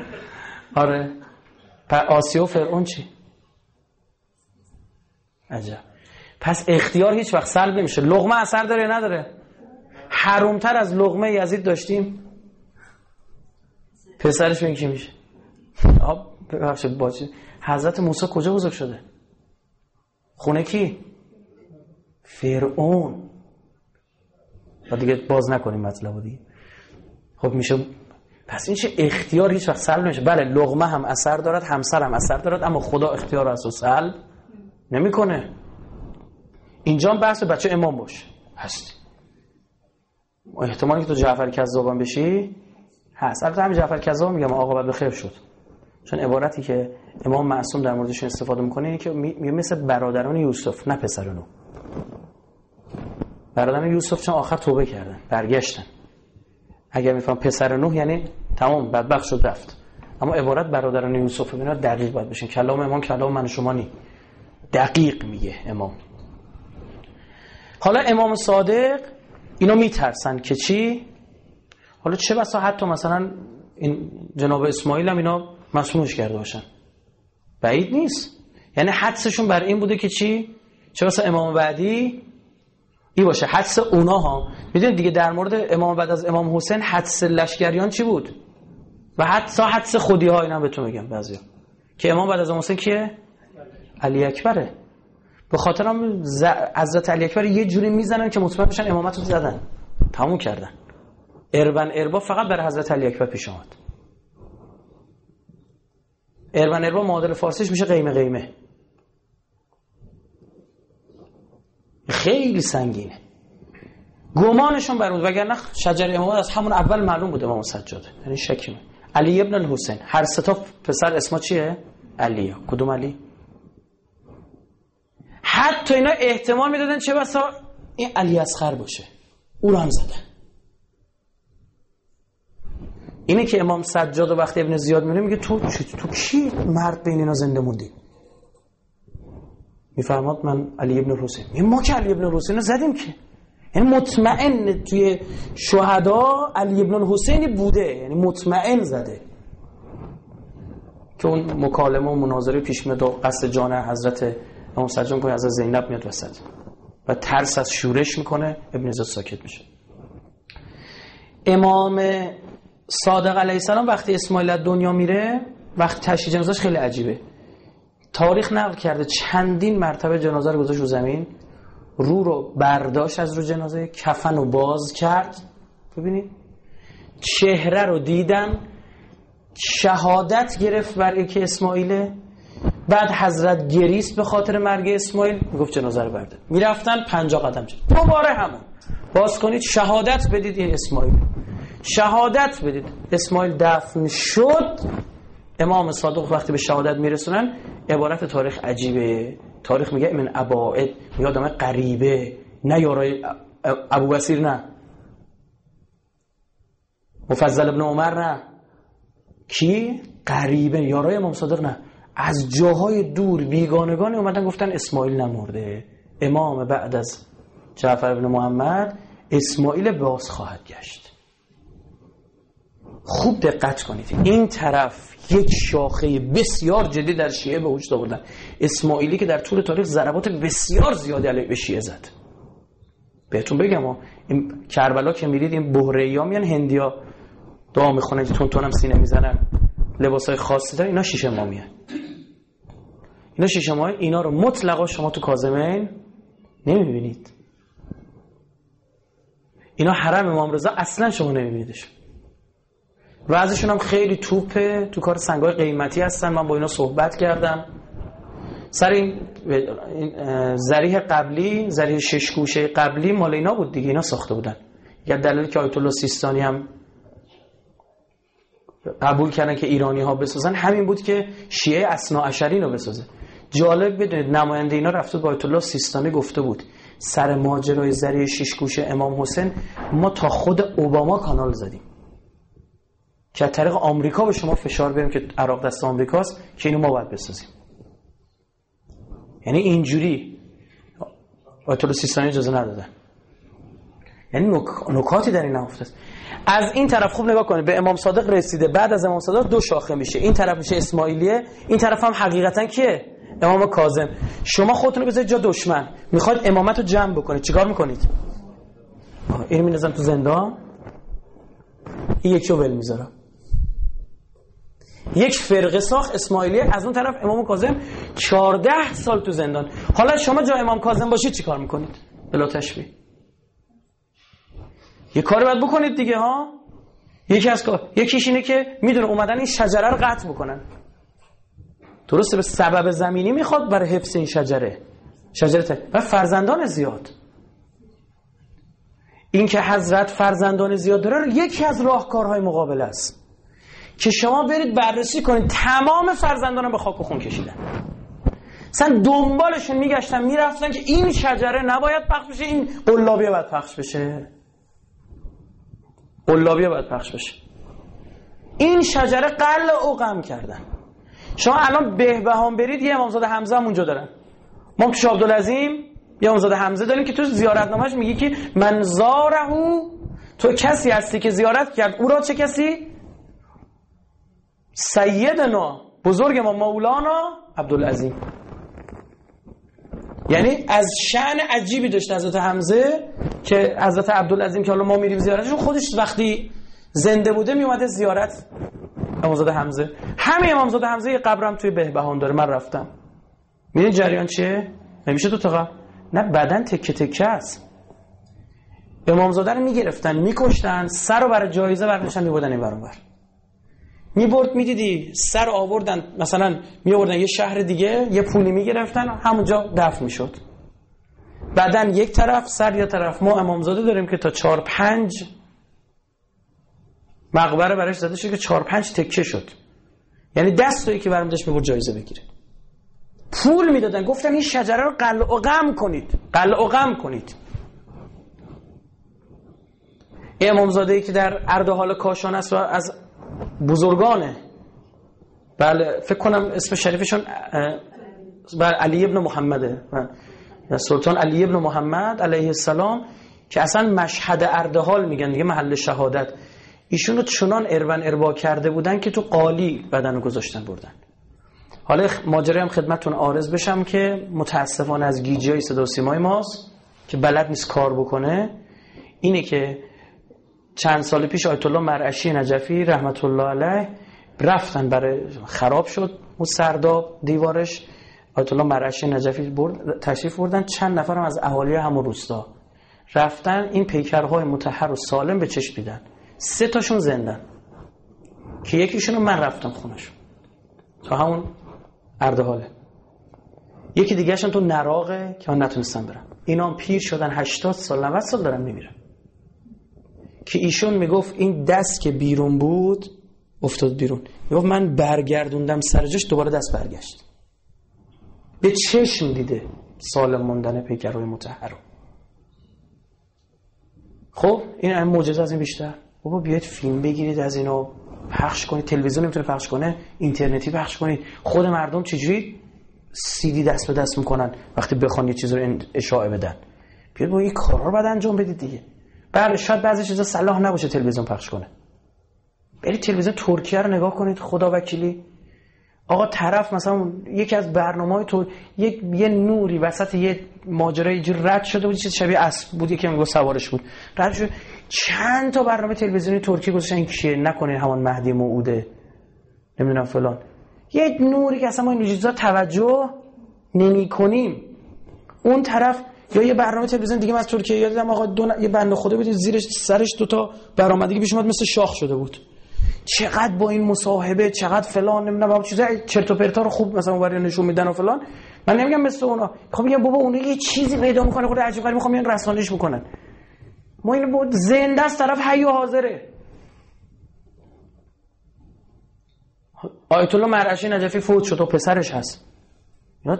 آره. آسیا و فرعون چی؟ عجب. پس اختیار هیچ وقت سلب نمیشه. لغمه اثر داره یا نداره؟ حرومتر از لغمه یزید داشتیم؟ پسرش بین کی میشه؟ آب ببخشید باشه حضرت موسی کجا بزرگ شده؟ خونه کی؟ فرعون. و دیگه باز نکنیم مطلب دیگه. خب میشه پس این چه اختیار هیچ وقت سلب نمیشه. بله لغمه هم اثر دارد همسر هم اثر دارد اما خدا اختیار از سلب نمی‌کنه. اینجا بحث بچه امام باش. هستی. احتمالی که تو جعفر کذابان بشی هست. البته همین جعفر کذاب میگم آقا به خیر شد. چون عبارتی که امام معصوم در موردش استفاده می‌کنه اینه که میگه مثل برادران یوسف نه پسرانو برادران یوسف چون آخر توبه کردن برگشتن. اگر میفهم پسر نوح یعنی تمام بدبخت شد رفت. اما عبارت برادران یوسف اینا دقیق باید بشین کلام امام کلام من شما نی. دقیق میگه امام. حالا امام صادق اینا میترسن که چی؟ حالا چه بسا حتی مثلا این جناب اسماعیل هم اینا مسمومش کرده باشن. بعید نیست. یعنی حدسشون بر این بوده که چی؟ چه بسا امام بعدی؟ ای باشه حدس اونا ها. می‌دونید دیگه در مورد امام بعد از امام حسین حدس لشکریان چی بود؟ و حتی حدس خودی ها اینا بهتون میگم بعضیا. که امام بعد از امام حسین کیه؟ علی اکبره. به خاطر هم ز... حضرت علی اکبر یه جوری می‌زنن که مطمئن بشن امامت رو زدن. تموم کردن. اربن اربا فقط بر حضرت علی اکبر پیش آمد. اربن اربا معادل فارسیش میشه قیمه قیمه. خیلی سنگینه. گمانشون بر اون وگرنه شجر امامت از همون اول معلوم بود امام سجاده یعنی شکی علی ابن الحسین. هر ستا پسر اسما چیه؟ علی کدوم علی؟ حتی اینا احتمال می‌دادن چه بسا این علی اصغر باشه. او رو هم زدن. اینه که امام سجاد و وقتی ابن زیاد میره میگه تو تو کی مرد بین اینا زنده موندی؟ میفرماد من علی ابن حسین. این ما که علی ابن حسین رو زدیم که. یعنی مطمئن توی شهدا علی ابن حسینی بوده. یعنی مطمئن زده. که اون مکالمه و مناظره پیش میاد و قصد جان حضرت امام سجاد کنه حضرت زینب میاد وسط و ترس از شورش می‌کنه ابن زیاد ساکت میشه. امام صادق علیه السلام وقتی اسماعیل از دنیا میره وقتی تشییع جنازش خیلی عجیبه. تاریخ نقل کرده چندین مرتبه جنازه رو گذاشت رو زمین رو رو برداشت از رو جنازه کفن رو باز کرد. ببینید چهره رو دیدن شهادت گرفت بر که اسماعیله بعد حضرت گریست به خاطر مرگ اسماعیل می‌گفت جنازه رو برده می‌رفتن پنجا قدم شد دوباره همون. باز کنید شهادت بدید این اسماعیل. شهادت بدید. اسماعیل دفن شد. امام صادق وقتی به شهادت میرسونن عبارت تاریخ عجیبه. تاریخ میگه من اباعد. میگه آدم قریبه. نه یارای ابو بسیر نه. مفضل ابن عمر نه. کی؟ قریبه. یارای امام صادق نه. از جاهای دور بیگانگان اومدن گفتن اسماعیل نمرده. امام بعد از جعفر ابن محمد اسماعیل باز خواهد گشت. خوب دقت کنید. این طرف یک شاخه بسیار جدی در شیعه به وجود آوردن. اسماعیلی که در طول تاریخ ضربات بسیار زیادی علیه به شیعه زد. بهتون بگم ها این کربلا که میرید این بهره ها میان هندیا دعا می‌خونه تون تونم سینه می‌زنن. لباس های خاصی داره اینا شیشه ما میان. اینا شیشه ما اینا رو مطلقا شما تو کازمین نمی‌بینید. اینا حرم امام رضا اصلا شما نمیبینیدش. ازشون هم خیلی توپه تو کار سنگای قیمتی هستن. من با اینا صحبت کردم. سر این زریح قبلی زریح شش گوشه قبلی مال اینا بود دیگه. اینا ساخته بودن. یا دلیل که آیت الله سیستانی هم قبول کردن که ایرانی ها بسازن همین بود که شیعه اسنا عشری رو بسازه. جالب بدونید نماینده اینا رفته با آیت الله سیستانی گفته بود سر ماجرای زریح شش گوشه امام حسین ما تا خود اوباما کانال زدیم. که از طریق آمریکا به شما فشار بریم که عراق دست آمریکاست که اینو ما باید بسازیم. یعنی اینجوری آیت سیستانی اجازه نداده. یعنی نکاتی در این افتاد از این طرف خوب نگاه کنید به امام صادق رسیده. بعد از امام صادق دو شاخه میشه. این طرف میشه اسماعیلیه این طرف هم حقیقتا کیه؟ امام کاظم. شما خودتون رو بذارید جا دشمن. می‌خواد امامت رو جمع بکنید. چیکار می‌کنید؟ این میندازم تو زندان. این یکی رو ول می‌ذارم. یک فرقه ساخت اسماعیلی از اون طرف امام کاظم 14 سال تو زندان. حالا شما جا امام کاظم باشید چیکار می‌کنید؟ بلا تشبیه. یه کاری باید بکنید دیگه ها؟ یکی از کار یکیش اینه که می‌دونه اومدن این شجره رو قطع بکنن. درسته به سبب زمینی می‌خواد برای حفظ این شجره. شجره و فرزندان زیاد. این که حضرت فرزندان زیاد داره یکی از راهکارهای مقابل است. که شما برید بررسی کنید تمام فرزندان به خاک و خون کشیدن. سن دنبالشون میگشتن می‌رفتن که این شجره نباید پخش بشه این قلابی باید پخش بشه. قلابی باید پخش بشه. این شجره قل او غم کردن. شما الان بهبهان برید یه امامزاده حمزه هم اونجا دارن. ما تو عبدالعظیم یه امامزاده حمزه داریم که تو زیارتنامه‌اش میگه که من زارهو تو کسی هستی که زیارت کرد او را چه کسی؟ سیدنا بزرگ ما مولانا عبدالعظیم. یعنی از شعن عجیبی داشت حضرت حمزه که حضرت عبدالعظیم که حالا ما میریم زیارتش خودش وقتی زنده بوده میومده زیارت. امامزاده حمزه. همه امامزاده حمزه یه قبرم توی بهبهان داره. من رفتم. میدین جریان چیه؟ نمیشه تو تا نه بدن تکه تکه است. امامزاده رو می‌گرفتن میکشتن سر رو برای جایزه برمیشن میبودن این برون بر می‌برد می‌دیدی سر آوردن مثلا میوردن یه شهر دیگه یه پولی می‌گرفتن همونجا دفن می‌شد. بعدن یک طرف سر یا طرف. ما امامزاده داریم که تا چار پنج مقبره براش زده شد که چار پنج تکه شد. یعنی دستایی که برام می‌برد جایزه بگیره. پول می‌دادن. گفتن این شجره رو قل و غم کنید. قل و غم کنید. امامزاده ای که در اردهال کاشان است و از بزرگانه. بله فکر کنم اسم شریفشون بله علی ابن محمده. سلطان علی ابن محمد علیه السلام که اصلا مشهد اردهال میگن دیگه محل شهادت. ایشون رو چنان اروان اربا کرده بودن که تو قالی بدن گذاشتن بردن. حالا ماجرای هم خدمتتون آرز بشم که متاسفانه از گیجی های صدا سیمای ماست که بلد نیست کار بکنه. اینه که چند سال پیش آیت الله مرعشی نجفی رحمت الله علیه رفتن برای خراب شد. اون سرداب دیوارش آیت الله مرعشی نجفی برد تشریف بردن. چند نفرم از اهالی همون روستا رفتن. این پیکرهای متحر و سالم به چشم دیدن. سه تاشون زندن که یکیشون رو من رفتم خونشون تا همون اردهاله یکی دیگهشون تو نراقه که من نتونستم برم. اینا پیر شدن 80 سال 90 سال دارن میمیرن. که ایشون می‌گفت این دست که بیرون بود افتاد بیرون. می‌گفت من برگردوندم سر جاش دوباره دست برگشت. به چشم دیده سالم موندن پیکرهای متحر خب این معجزه از این بیشتر. بابا بیاید فیلم بگیرید از اینو پخش کنید. تلویزیون نمی‌تونه پخش کنه اینترنتی پخش کنید. خود مردم چجوری سیدی دست به دست می‌کنن وقتی بخوان یه چیز رو اشاعه بدن؟ بیاید با این کارا رو بعد انجام بدید دیگه. بله شاید بعضی چیزا صلاح نباشه تلویزیون پخش کنه. برید تلویزیون ترکیه رو نگاه کنید خدا وکیلی آقا طرف مثلا یکی از برنامه های تو یک یه نوری وسط یه ماجرای رد شده بود چیز شبیه اسب بود یکی میگه سوارش بود. رد شد. چند تا برنامه تلویزیونی ترکیه گذاشتن کیه نکنه همون مهدی موعوده. نمی‌دونم فلان. یه نوری که اصلا ما این چیزا توجه نمی کنیم اون طرف یا یه برنامه تلویزیون دیگه از ترکیه یادم آقا دو یه بنده خدا بود زیرش سرش دو تا برآمدگی پیش اومد مثل شاخ شده بود. چقدر با این مصاحبه چقدر فلان نمی‌دونم چیزای چرت و پرتا رو خوب مثلا اونوری نشون میدن و فلان. من نمیگم مثل اونا. خب میگم بابا اون یه چیزی پیدا می‌کنه خود عجیب غریب می‌خوام این رسانش بکنن. ما این بود زنده است طرف حی و حاضره. آیت الله مرعشی نجفی فوت شد و پسرش هست.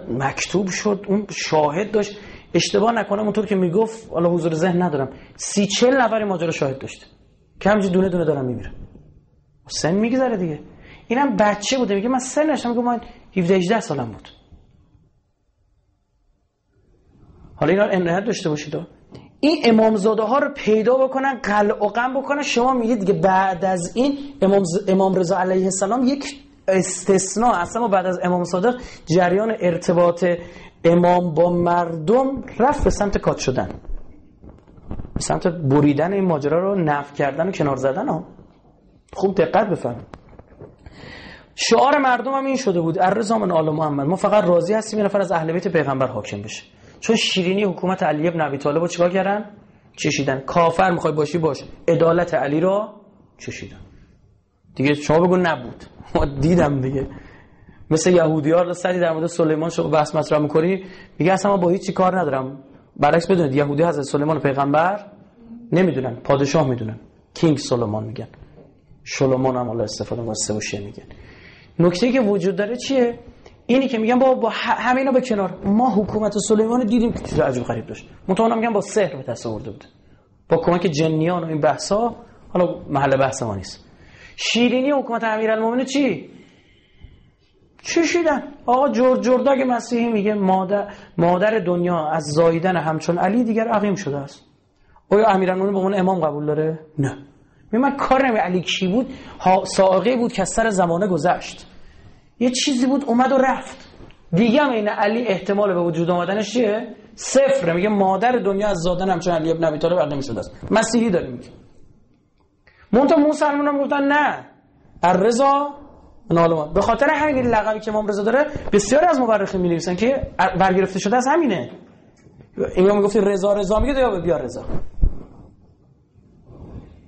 مکتوب شد اون شاهد داشت. اشتباه نکنم اونطور که می‌گفت حالا حضور ذهن ندارم. سی چل نفر ماجرا شاهد داشته که همینجوری دونه دونه دارم میمیرم سن میگذره دیگه. اینم بچه بوده. میگه من سن نشم میگه من 17 18 سالم بود. حالا اینا عنایت داشته باشید این امامزاده ها رو پیدا بکنن قلع و قم بکنن. شما میگید دیگه بعد از این امام, امام رضا علیه السلام یک استثناء اصلا بعد از امام صادق جریان ارتباط امام با مردم رفت به سمت کات شدن. به سمت بریدن این ماجرا رو نف کردن و کنار زدن ها. خوب دقت بفرمایید. شعار مردم هم این شده بود. الرضا من آل محمد ما فقط راضی هستیم یه نفر از اهل بیت پیغمبر حاکم بشه. چون شیرینی حکومت علی ابن ابی طالب رو چیکار کردن؟ چشیدن. کافر می‌خوای باشی باش. عدالت علی رو چشیدن. دیگه شما بگو نبود. ما دیدم دیگه. مثل یهودی ها سری در مورد سلیمان شما بحث مطرح می‌کنی میگه اصلا ما با هیچی کار ندارم. برعکس بدونید یهودی حضرت سلیمان پیغمبر نمی‌دونن پادشاه می‌دونن. کینگ سلیمان میگن. شلومون هم حالا استفاده واسه میگن. نکته که وجود داره چیه؟ اینی که میگن با با همینا به کنار. ما حکومت سلیمان دیدیم. که چیز عجیب غریب داشت؟ متأ میگن با سحر به دست آورده بود. با کمک جنیان و این بحثا حالا محل بحث ما نیست. شیرینی حکومت امیرالمومنین چی؟ چی شیدن آقا جور جرداگ مسیحی میگه مادر مادر دنیا از زاییدن همچون علی دیگر عقیم شده است. آیا امیرالمومنین به اون امام قبول داره؟ نه. من کار نمی علی کی بود؟ ساقه بود که از سر زمانه گذشت. یه چیزی بود اومد و رفت. دیگه هم این علی احتمال به وجود آمدنش چیه؟ صفر میگه مادر دنیا از زادن همچون علی ابن ابی طالب برنمی شده است. مسیحی داره میگه. مونتا مسلمان هم گفتن نه. الرضا نالمان. به خاطر همین لقبی که امام رضا داره بسیاری از مورخین می نویسن که برگرفته شده از همینه. این می‌گفت رضا رضا. میگه یا بیا رضا.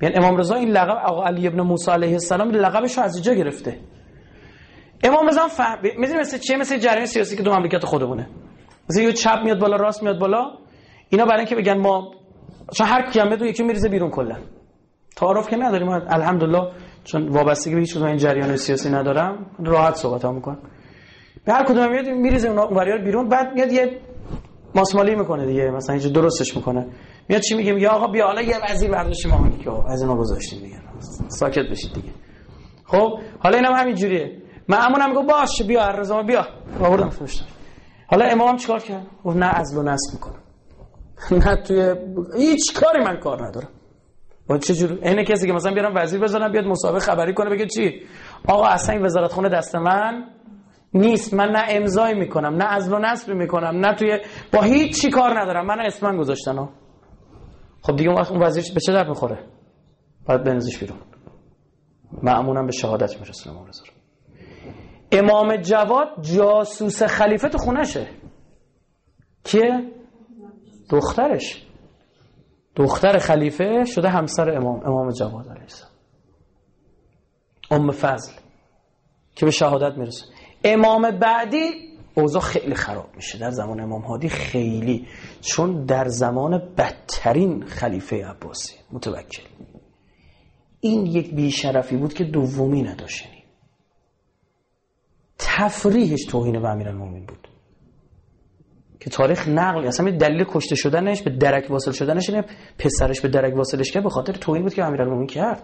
یعنی امام رضا این لقب آقا علی ابن موسی علیه السلام لقبش رو از اینجا گرفته. امام رضا فهم می‌دونی مثل چیه؟ مثل جریان سیاسی که دو مملکت خودمونه. مثل یه چپ میاد بالا راست میاد بالا. اینا برای اینکه بگن ما چون هر کی هم یکی میریزه بیرون کلا. تعارف که نداریم. الحمدلله چون وابستگی به هیچ این جریان سیاسی ندارم. راحت صحبت ها می‌کنم. به هر کدوم میاد میریزه اون بیرون. بعد میاد یه ماسمالی می‌کنه دیگه. مثلا اینجا درستش می‌کنه. میاد چی میگه؟ میگه آقا بیا حالا یه وزیر برداشت ما. که از اینا گذاشتیم دیگه. ساکت بشید دیگه. خب حالا اینم همین جوریه معمون هم میگه باش بیا رضا بیا. آوردم فرشتم حالا امام چیکار کرد؟ گفت نه از و نصب می‌کنم. نه توی هیچ کاری من کار ندارم. با چه جور اینه کسی که مثلا بیارم وزیر بزنم بیاد مسابقه خبری کنه بگه چی؟ آقا اصلا این وزارت خونه دست من نیست. من نه امضای می‌کنم نه از و نصب می‌کنم نه توی با هیچ چی کار ندارم. من اسمن گذاشتن ها. خب دیگه اون وزیر به چه درد می‌خوره؟ باید بنزش بیرون. معمونم به شهادت میرسونه امام رضا امام جواد جاسوس خلیفه تو خونشه. کیه؟ دخترش. دختر خلیفه شده همسر امام امام جواد علیه السلام. ام فضل که به شهادت می‌رسه. امام بعدی اوضاع خیلی خراب میشه. در زمان امام هادی خیلی. چون در زمان بدترین خلیفه عباسی. متوکل. این یک بیشرفی بود که دومی نداشتنی تفریحش توهین به امیرالمومنین بود. که تاریخ نقل اصلا دلیل کشته شدنش به درک واصل شدنش اینه پسرش به درک واصلش کرد به خاطر توهین بود که امیرالمومنین کرد.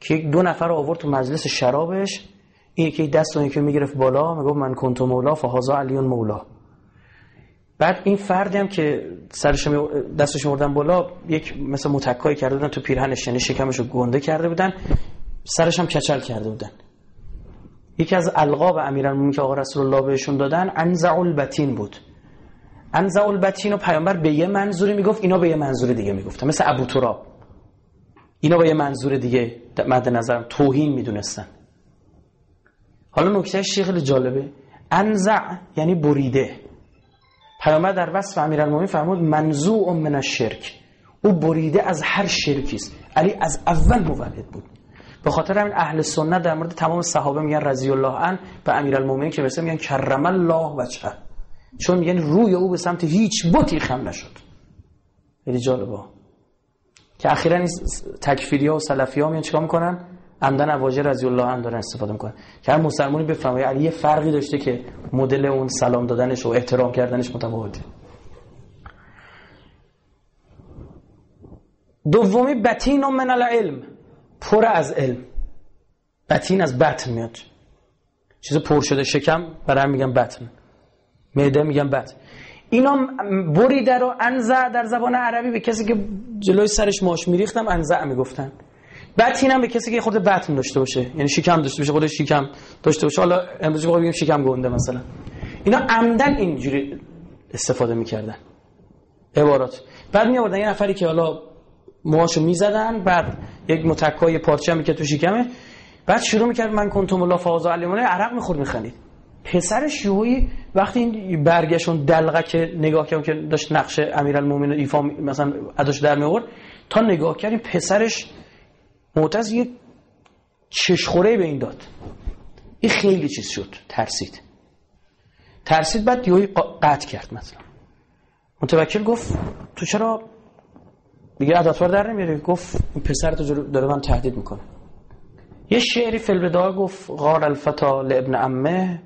که دو نفر رو آورد تو مجلس شرابش این یکی دست اون که می‌گرفت بالا می‌گفت من کنت مولا فهازا علیون مولا. بعد این فردی هم که سرش دستش مردن بالا یک مثل متکای کرده بودن تو پیرهنش یعنی شکمش رو گنده کرده بودن سرش هم کچل کرده بودن. یکی از القاب امیرالمومنین که آقا رسول الله بهشون دادن انزع البتین بود. انزع البتین و پیامبر به یه منظوری می‌گفت اینا به یه منظور دیگه می‌گفتن. مثل ابو تراب. اینا به یه منظور دیگه مد نظر توهین می‌دونستن. حالا نکته خیلی جالبه؟ انزع یعنی بریده. پیامبر در وصف امیرالمومنین فرمود منزوع من الشرک. او بریده از هر شرکی است. علی از اول مولد بود. به خاطر همین اهل سنت در مورد تمام صحابه میگن رضی الله عنه و امیرالمومنین که مثلا میگن کرم الله وجهه. چون میگن روی او به سمت هیچ بتی خم نشد. خیلی جالبه. که اخیرا این تکفیری ها و سلفی ها میان چیکار می‌کنن؟ عمدن اواجه رضی الله عنه دارن استفاده می‌کنن. که هر مسلمانی بفهمه علی یه فرقی داشته که مدل اون سلام دادنش و احترام کردنش متفاوته. دومی بتین من العلم. پر از علم. بتین از بطن میاد. چیز پر شده شکم برای میگم بطن. معده میگم بطن. اینا بریده رو انزع در زبان عربی به کسی که جلوی سرش ماش میریختم انزع می‌گفتن. بطین هم به کسی که خود بطن داشته باشه. یعنی شکم داشته باشه خودش شکم داشته باشه. حالا امروزی بگیم شکم گنده مثلا. اینا عمدن اینجوری استفاده می‌کردن. عبارات. بعد می آوردن یه نفری که حالا موهاشو می‌زدن بعد یک متکای پارچه که تو شکمه. بعد شروع می‌کرد من کنتم الله فاز علیمونه عرق می‌خورد میخندید. پسرش یوهی وقتی این برگشون دلغه که نگاه کردم که داشت نقش امیرالمومنین ایفا مثلا اداش در میورد تا نگاه کردیم پسرش معتز یه چشخوره به این داد. این خیلی چیز شد ترسید. ترسید بعد یوهی قطع کرد مثلا. متوکل گفت تو چرا دیگه عدتوار در نمیاره گفت پسر تو داره من تهدید می‌کنه. یه شعری فلبدا گفت غار الفتا لابن امه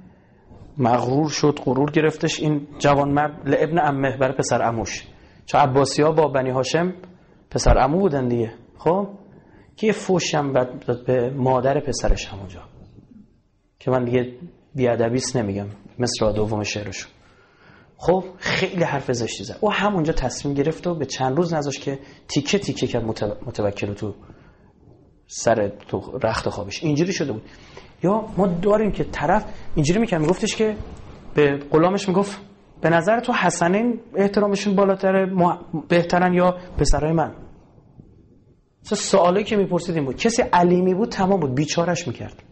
مغرور شد غرور گرفتش. این جوان مرد لابن امه برای پسر اموش چون عباسی ها با بنی هاشم پسر امو بودن دیگه. خب؟ که یه فوشم داد به مادر پسرش همونجا. که من دیگه بیادبیست نمیگم. مثل دوم شعرشون. خب خیلی حرف زشتی زد. او همونجا تصمیم گرفت و به چند روز نذاشت که تیکه تیکه کرد متوکل تو سر تو رخت خوابش. اینجوری شده بود. یا ما داریم که طرف اینجوری می‌کنه میگفتش که به غلامش می‌گفت به نظر تو حسنین احترامشون بالاتر بهترن یا پسرای من؟ سوالی که میپرسیدیم بود. کسی علیمی بود تمام بود. بیچارش می‌کرد.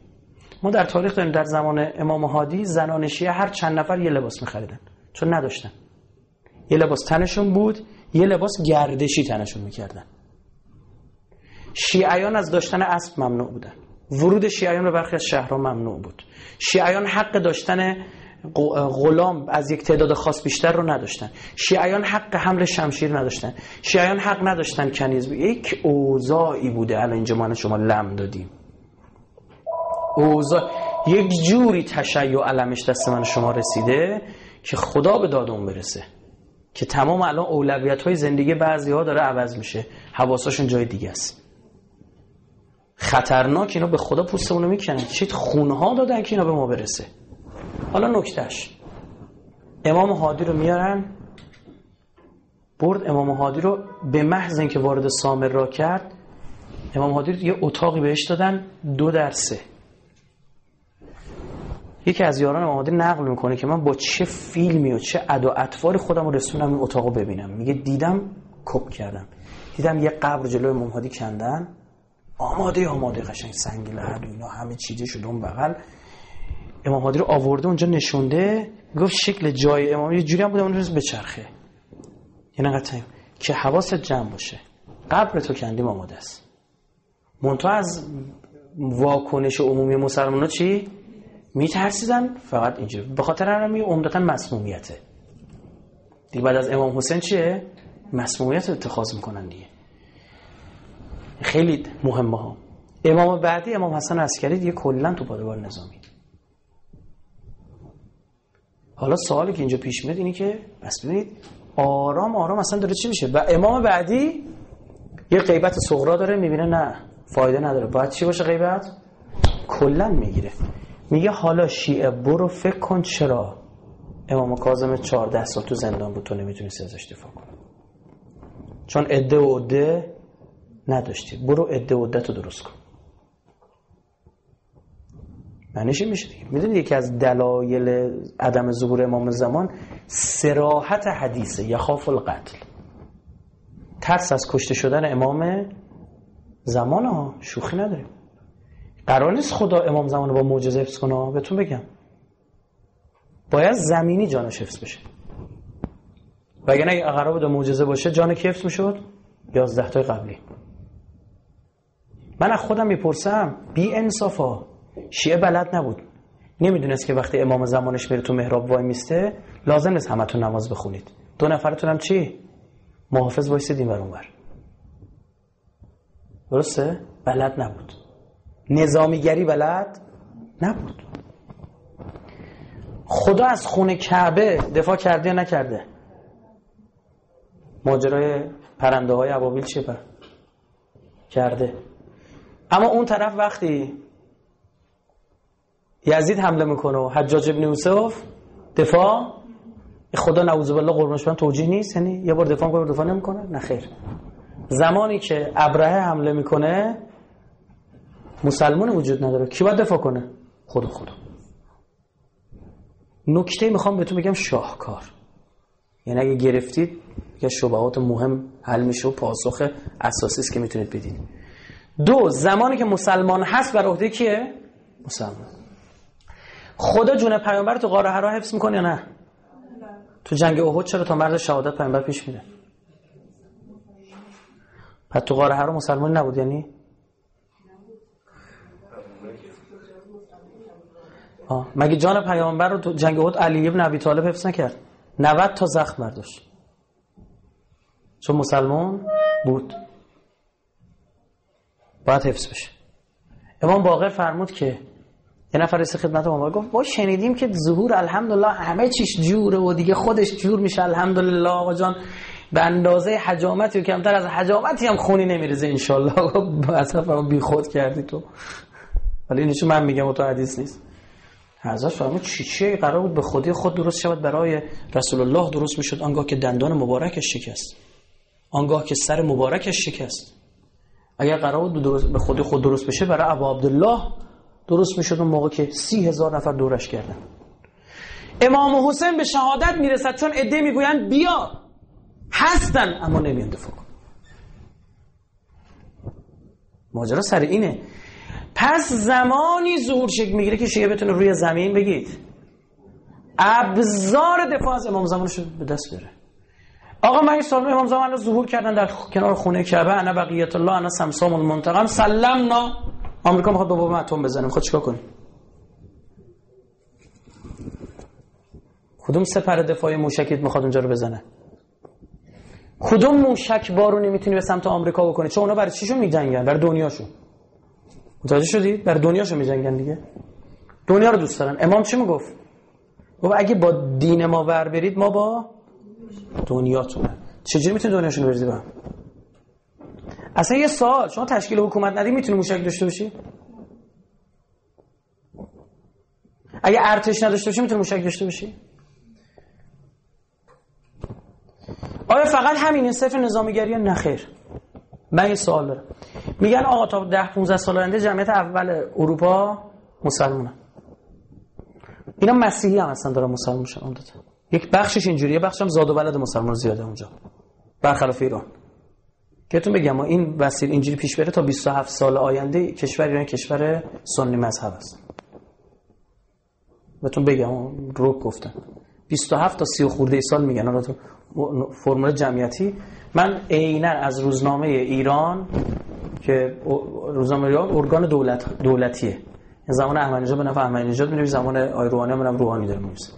ما در تاریخ داریم در زمان امام هادی زنان شیعه هر چند نفر یه لباس میخریدن. چون نداشتن. یه لباس تنشون بود یه لباس گردشی تنشون می‌کردن. شیعیان از داشتن اسب ممنوع بودن. ورود شیعیان به برخی از شهرها ممنوع بود. شیعیان حق داشتن غلام از یک تعداد خاص بیشتر رو نداشتن. شیعیان حق حمل شمشیر نداشتن. شیعیان حق نداشتن کنیز. یک اوضاعی بوده. الان اینجا ما شما لم دادیم. اوضاع یک جوری تشیع علمش دست من شما رسیده. که خدا به داد اون برسه. که تمام الان اولویت های زندگی بعضی ها داره عوض میشه. حواساشون جای دیگه است. خطرناک اینا به خدا پوستمونو می‌کنن. چه خونه ها دادن که اینا به ما برسه. حالا نکتهش امام هادی رو میارن. برد امام هادی رو به محض اینکه وارد سامر را کرد امام هادی رو یه اتاقی بهش دادن دو درسه. یکی از یاران امام نقل می‌کنه که من با چه فیلمی و چه ادا اطوار خودم رسونم این اتاقو ببینم. میگه دیدم کپ کردم. دیدم یه قبر جلوی امام هادی کندن. آماده آماده قشنگ سنگ لحد و اینا همه چیزه شده اون بغل. امام هادی رو آورده اونجا نشونده. گفت شکل جای امام یه جوری هم بوده اون روز بچرخه. یعنی انقدر که حواست جمع باشه. قبر تو کندیم آماده است. منتها از واکنش عمومی مسلمان چی؟ میترسیدن فقط اینجور به خاطر همین عمدتا مسمومیته. دیگه بعد از امام حسین چیه؟ مسمومیت اتخاذ می‌کنن دیگه. خیلی مهمه ها. امام بعدی امام حسن عسکری دیگه کلا تو پادگان نظامی. حالا سوالی که اینجا پیش میاد اینه که بس ببینید آرام آرام اصلا داره چی میشه؟ و امام بعدی یه غیبت صغرا داره می‌بینه نه فایده نداره. باید چی باشه غیبت؟ کلا می‌گیره. میگه حالا شیعه برو فکر کن چرا؟ امام کاظم 14 سال تو زندان بود تو نمی‌تونستی ازش دفاع کن چون عده و عده نداشتی. برو عده و عده تو درست کن. معنیش میشه دیگه. می‌دونید یکی از دلایل عدم ظهور امام زمان؟ سراحت حدیثه یخاف القتل ترس از کشته شدن امام زمان ها شوخی نداریم قرار نیست خدا امام زمان با معجزه حفظ کنه؟ بهتون بگم. باید زمینی جانش حفظ بشه. وگرنه اگه قرار بود معجزه باشه جان کی حفظ می‌شد؟ 11 تای قبلی. من از خودم می‌پرسم بی انصافا شیعه بلد نبود. نمی‌دونست که وقتی امام زمانش میره تو محراب وای میسته لازم نیست همتون نماز بخونید. دو نفرتون هم چی؟ محافظ وایسیدیم بر اونور درسته؟ بلد نبود. نظامیگری بلد نبود. خدا از خونه کعبه دفاع کرده یا نکرده؟ ماجرای پرنده های عبابیل چیه پر؟ کرده. اما اون طرف وقتی یزید حمله می‌کنه و حجاج ابن یوسف دفاع خدا نعوذ بالله قربانش من توجیه نیست؟ یعنی یه بار دفاع کنه دفاع نمی‌کنه؟ نه خیر. زمانی که ابرهه حمله می‌کنه مسلمان وجود نداره. کی باید دفاع کنه؟ خدا خدا نکته می‌خوام بهتون بگم شاهکار. یعنی اگه گرفتید یه شبهات مهم حل میشه و پاسخ اساسی است که می‌تونید بدید دو زمانی که مسلمان هست بر عهده کیه؟ مسلمان. خدا جون پیامبر تو غار حرا حفظ می‌کنه یا نه؟ تو جنگ احد چرا تا مرد شهادت پیامبر پیش میره؟ پس تو غار حرا مسلمان نبود یعنی؟ مگه جان پیامبر رو تو جنگ احد علی ابن ابی طالب حفظ نکرد؟ 90 تا زخم برداشت. چون مسلمان بود. باید حفظ بشه. امام باقر فرمود که یه نفر رسید خدمت ما گفت ما شنیدیم که ظهور الحمدلله همه چیش جوره و دیگه خودش جور میشه. الحمدلله آقا جان به اندازه حجامتی و کمتر از حجامتی هم خونی نمیرزه انشالله اصلا بی خود کردی تو. ولی اینشو من میگم و تو حدیث نیست. حضرت فرمود چی قرار بود به خودی خود درست شود برای رسول الله درست می‌شد. آنگاه که دندان مبارکش شکست. آنگاه که سر مبارکش شکست. اگر قرار بود درست به خودی خود درست بشه برای ابو عبدالله درست می‌شد اون موقع که سی هزار نفر دورش کردن. امام حسین به شهادت می‌رسد چون عده می‌گویند بیا. هستن اما نمیان دفاع ماجرا سر اینه. پس زمانی ظهور شکل می‌گیره که شیعه بتونه روی زمین بگید ابزار دفاع از امام زمانش به دست بره. آقا من این سال امام زمان ظهور کردن در کنار خونه کعبه انا بقیت الله انا سمسام المنتقم. سلمنا. آمریکا می‌خواد با بمب اتم بزنه می‌خواد چیکار کنه کدوم سپر دفاعی موشکیت می‌خواد اونجا رو بزنه؟ کدوم موشک بارونی می‌تونی به سمت آمریکا بکنه چون اونا برای چیشون میجنگن؟ برای دنیاشون. متوجه شدید برای دنیاشون میجنگن دیگه. دنیا رو دوست دارن. امام چی می‌گفت؟ گفت اگه با دین ما ور برید ما با دنیاتونه چجوری می‌تونی دنیاشون رو بریزی اصلا یه سال شما تشکیل حکومت ندی می‌تونی موشک داشته باشی؟ اگه ارتش نداشته باشی می‌تونی موشک داشته باشی؟ آیا فقط همین این صرف نظامیگری نخیر من یه سوال دارم. میگن آقا تا 10 15 سال آینده جمعیت اول اروپا مسلمانه اینا مسیحی هم هستن دارن مسلمان میشن یک بخشش اینجوریه بخشش هم زاد و ولد مسلمان زیاده اونجا. برخلاف ایران. بهتون بگم این وسیل اینجوری پیش بره تا 27 سال آینده کشور ایران کشور سنی مذهب است. بهتون بگم رو گفتن 27 تا 30 خورده سال میگن. الان تو فرمول جمعیتی من عینا از روزنامه ایران که روزنامه ایران ارگان دولت دولتیه. زمان احمدی به نفع احمدی نژاد می‌نویسه زمان آی روحانی هم روحانی داره می‌نویسه.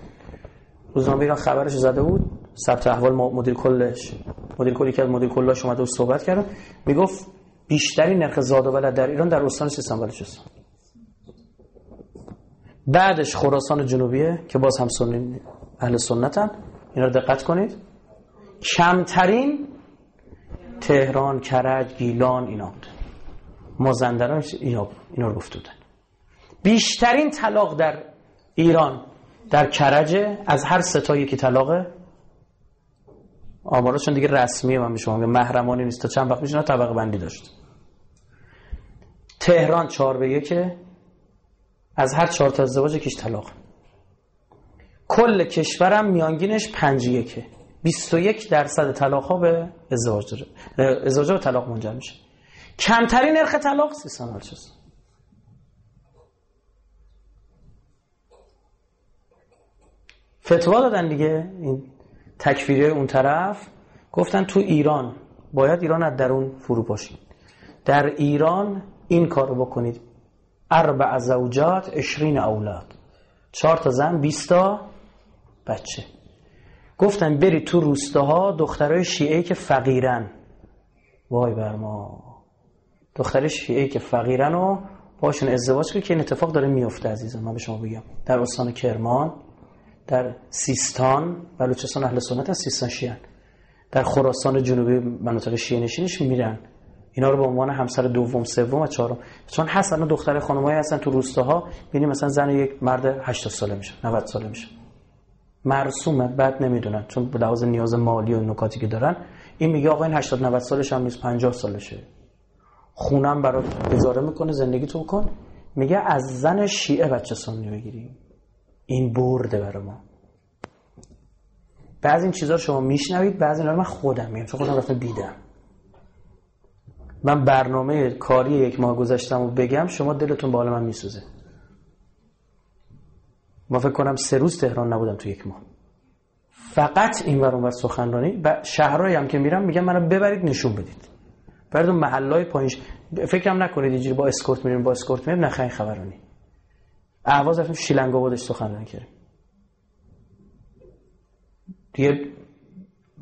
روزنامه ایران خبرش زده بود ثبت احوال مدیر کلش. مدیر کلی که از مدیر کلاش اومده و صحبت کردم می‌گفت بیشتری نرخ زاد و ولد در ایران در استان سیستان بلوچستان بعدش خراسان جنوبیه که باز هم سنی اهل سنتن اینا رو دقت کنید. کمترین تهران کرج گیلان اینا. بود مازندران اینا اینا رو گفت بودن بیشترین طلاق در ایران در کرجه از هر ستایی که طلاقه. آماراشون دیگه رسمیه من به شما میگم نیست. تا چند وقت میشه طبقه بندی داشت. تهران 4 به 1 از هر چهار تا ازدواج یکیش طلاق. کل کشورم میانگینش پنج یکه 21 درصد طلاق ها به ازدواج داره ازدواج به طلاق منجر میشه. کمترین نرخ طلاق سیستان بلوچستان فتوا دادن دیگه این تکفیری اون طرف. گفتن تو ایران باید ایران از درون فرو باشید در ایران این کار رو بکنید. اربع زوجات اشرین اولاد. چهار تا زن 20 تا بچه. گفتن بری تو روستاها دخترای شیعه که فقیرن. وای بر ما. دختر شیعه که فقیرن و باشون ازدواج که این اتفاق داره میفته عزیزم. من به شما بگم. در استان کرمان در سیستان بلوچستان اهل سنت سیستان شیعه در خراسان جنوبی مناطق شیعه نشینش میرن. اینا رو به عنوان همسر دوم سوم و چهارم. چون هستن دختر خانمایی هستن تو روستاها. ببینید مثلا زن یک مرد 80 ساله میشه 90 ساله میشه. مرسومه. بعد نمی‌دونن چون به لحاظ نیاز مالی و نکاتی که دارن. این میگه آقا این 80 90 سالش هم نیست 50 سالشه. خونم برات اجاره می‌کنه زندگی تو بکن. میگه از زن شیعه بچه سنی بگیریم این برده برای ما. بعضی این چیزها شما میشنوید بعضی اینا من خودم میگم چون خودم رفتم دیدم من برنامه کاری یک ماه گذشتم و بگم شما دلتون به حال من میسوزه. ما فکر کنم سه روز تهران نبودم تو یک ماه. فقط این ور اونور سخنرانی و شهرهایی هم که میرم میگم منو ببرید نشون بدید. برید اون محلای پایینش فکرم نکنید اینجوری با اسکورت میریم با اسکورت میریم نخواهی خبرانی اهواز رفتیم شیلنگ آبادش سخنرانی کردیم. دیگه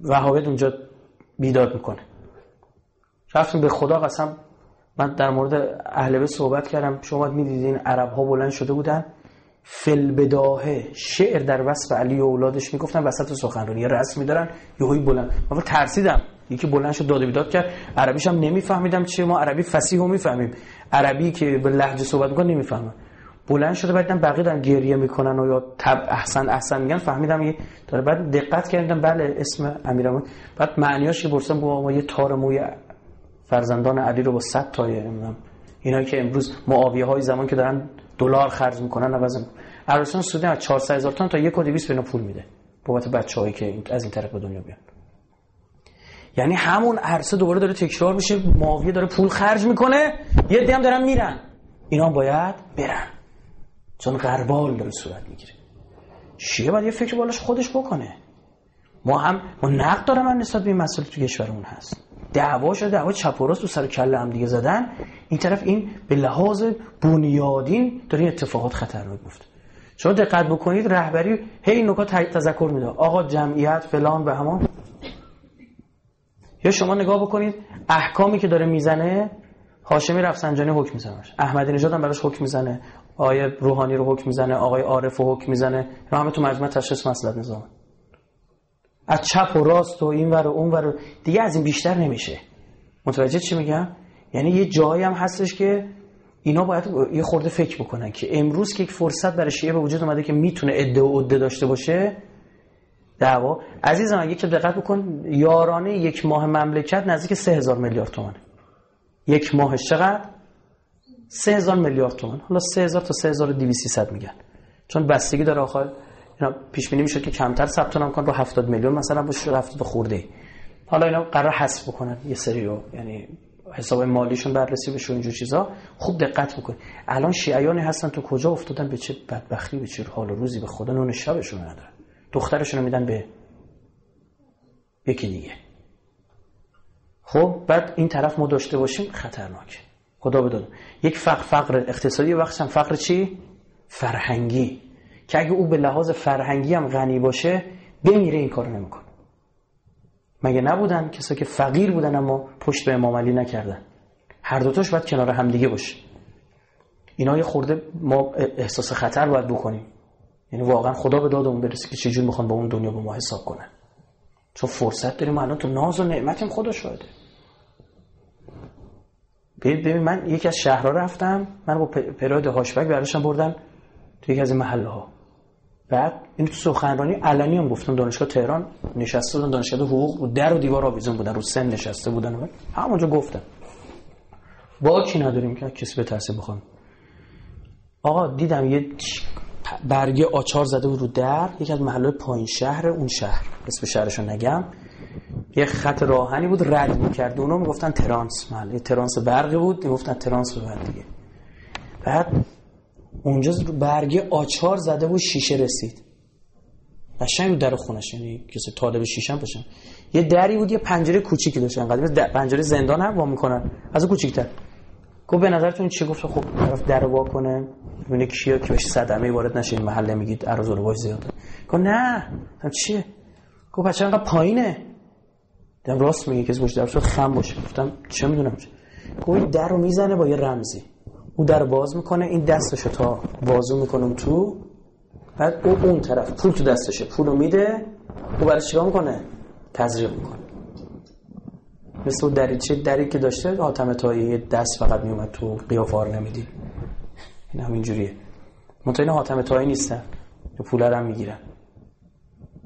وهابیت اونجا بیداد می‌کنه. رفتیم به خدا قسم من در مورد اهل صحبت کردم. شما می‌دیدین عرب ها بلند شده بودن. فل بداهه شعر در وصف علی و اولادش می‌گفتن وسط سخنرانی. یه رسمی دارن یهویی بلند. من ترسیدم. یکی بلند شد داد بیداد کرد. عربیش هم نمیفهمیدم چیه. ما عربی فصیح رو می‌فهمیم. عربی که به لهجه صحبت می‌کنه نمی‌فهمم بلند شده بعد بقیه دارن گریه می‌کنن و یا تب احسن احسن میگن. فهمیدم یه داره بعد دقت کردم. بله اسم امیرامون بعد معنیاش که برسم با یه تار موی فرزندان علی رو با 100 تای نمی‌دونم. اینایی که امروز معاویه های زمان که دارن دلار خرج می‌کنن عوض عربستان سعودی از 400 هزار تا تا 1 و 200 به پول میده. بابت بچه‌هایی که از این طرف به دنیا بیان. یعنی همون عرصه دوباره داره تکرار میشه معاویه داره پول خرج می‌کنه یه دیگه هم دارن میرن. اینا باید برن. چون غربال داره صورت می‌گیره. شیعه باید یه فکر بالاش خودش بکنه. ما هم ما نقد دارم من نسبت به این مسئله تو کشورمون هست. دعوا شده دعوا چپ و راست تو سر کله هم دیگه زدن. این طرف این به لحاظ بنیادین داره این اتفاقات خطرناک میفته شما دقت بکنید رهبری هی نکات تذکر میده. آقا جمعیت فلان به همان. یا شما نگاه بکنید احکامی که داره می‌زنه هاشمی رفسنجانی حکم می‌زنه احمدی نژاد هم براش حکم می‌زنه. آقای روحانی رو حکم می‌زنه آقای عارف رو حکم می‌زنه. همه تو مجمع تشخیص مسئله نظام. از چپ و راست و این ور و اون ور دیگه از این بیشتر نمیشه. متوجه چی میگم؟ یعنی یه جایی هم هستش که اینا باید یه خورده فکر بکنن که امروز که یک فرصت برای شیعه به وجود اومده که می‌تونه عده و عده داشته باشه دعوا. عزیزم اگه که دقت بکن یارانه یک ماه مملکت نزدیک 3000 میلیارد تومانه یک ماهش چقدر؟ 3000 میلیارد تومان حالا 3000 تا 3200 میگن. چون بستگی داره آخر اینا پیش بینی میشه که کمتر ثبت نام کنن رو 70 میلیون مثلا باشه 70 خورده. حالا اینا قرار حذف بکنن یه سری رو یعنی حساب مالیشون بررسی بشه اینجور چیزا. خوب دقت بکن الان شیعیانی هستن تو کجا افتادن؟ به چه بدبختی به چه حال و روزی؟ به خدا نون شبشون ندارن. دخترشون میدن به یکی دیگه. خب بعد این طرف ما داشته باشیم خطرناک خدا بدون. یک فقر فقر اقتصادی وقت هم فقر چی؟ فرهنگی. که اگه او به لحاظ فرهنگی هم غنی باشه بمیره این کارو نمی‌کنه. مگه نبودن کسایی که فقیر بودن اما پشت به امام علی نکردن؟ هر دوتاش باید کنار هم دیگه باشه. اینا یه خورده ما احساس خطر باید بکنیم. یعنی واقعا خدا به دادمون برسه که چجور می‌خوان با اون دنیا به ما حساب کنن. چون فرصت داریم الان تو ناز و نعمتیم خدا شاهده ببین من یکی از شهرها رفتم من با پراید هاشبک برداشتم بردم تو یکی از محله ها بعد این تو سخنرانی علنی هم گفتم دانشگاه تهران نشسته بودن دانشگاه حقوق و در و دیوار آویزون بودن رو سن نشسته بودن همونجا گفتم با کی نداریم که کسی به تحصیل بخوان آقا دیدم یه برگه آچار زده بود رو در یکی از محله پایین شهر اون شهر. اسم شهرشو نگم. یه خط راهنی بود رد می‌کرد. اونو می‌گفتن ترانس محله ترانس برقی بود می‌گفتن ترانس بعد دیگه. بعد اونجا برگه آچار زده بود شیشه رسید. قشنگ در خونش یعنی کسی طالب شیشه هم باشن یه دری بود یه پنجره کوچیکی داشت انقدر پنجره زندان هم وا می‌کنن. از کوچیک‌تر. گفت به نظرتون چی؟ گفت خب طرف در وا کنه. ببینه کیه که بهش صدمه وارد نشه. این محله میگید ارز رو زیاده. گفت نه. چیه؟ گفت بچه انقدر پایینه. دم راست میگه. کسی باشه در خم باشه. گفتم چه می‌دونم گفت در رو می‌زنه با یه رمزی. او در باز می‌کنه این دستشو تا بازو می‌کنم تو بعد او اون طرف پول تو دستشه پولو میده او برای چیکار می‌کنه؟ تزریق می‌کنه. مثل دریچه دری که داشته آتم تایی دست فقط میومد تو قیافار نمیدی این همین جوریه. منطقه حاتم تایی نیستن. پول هم می‌گیرن.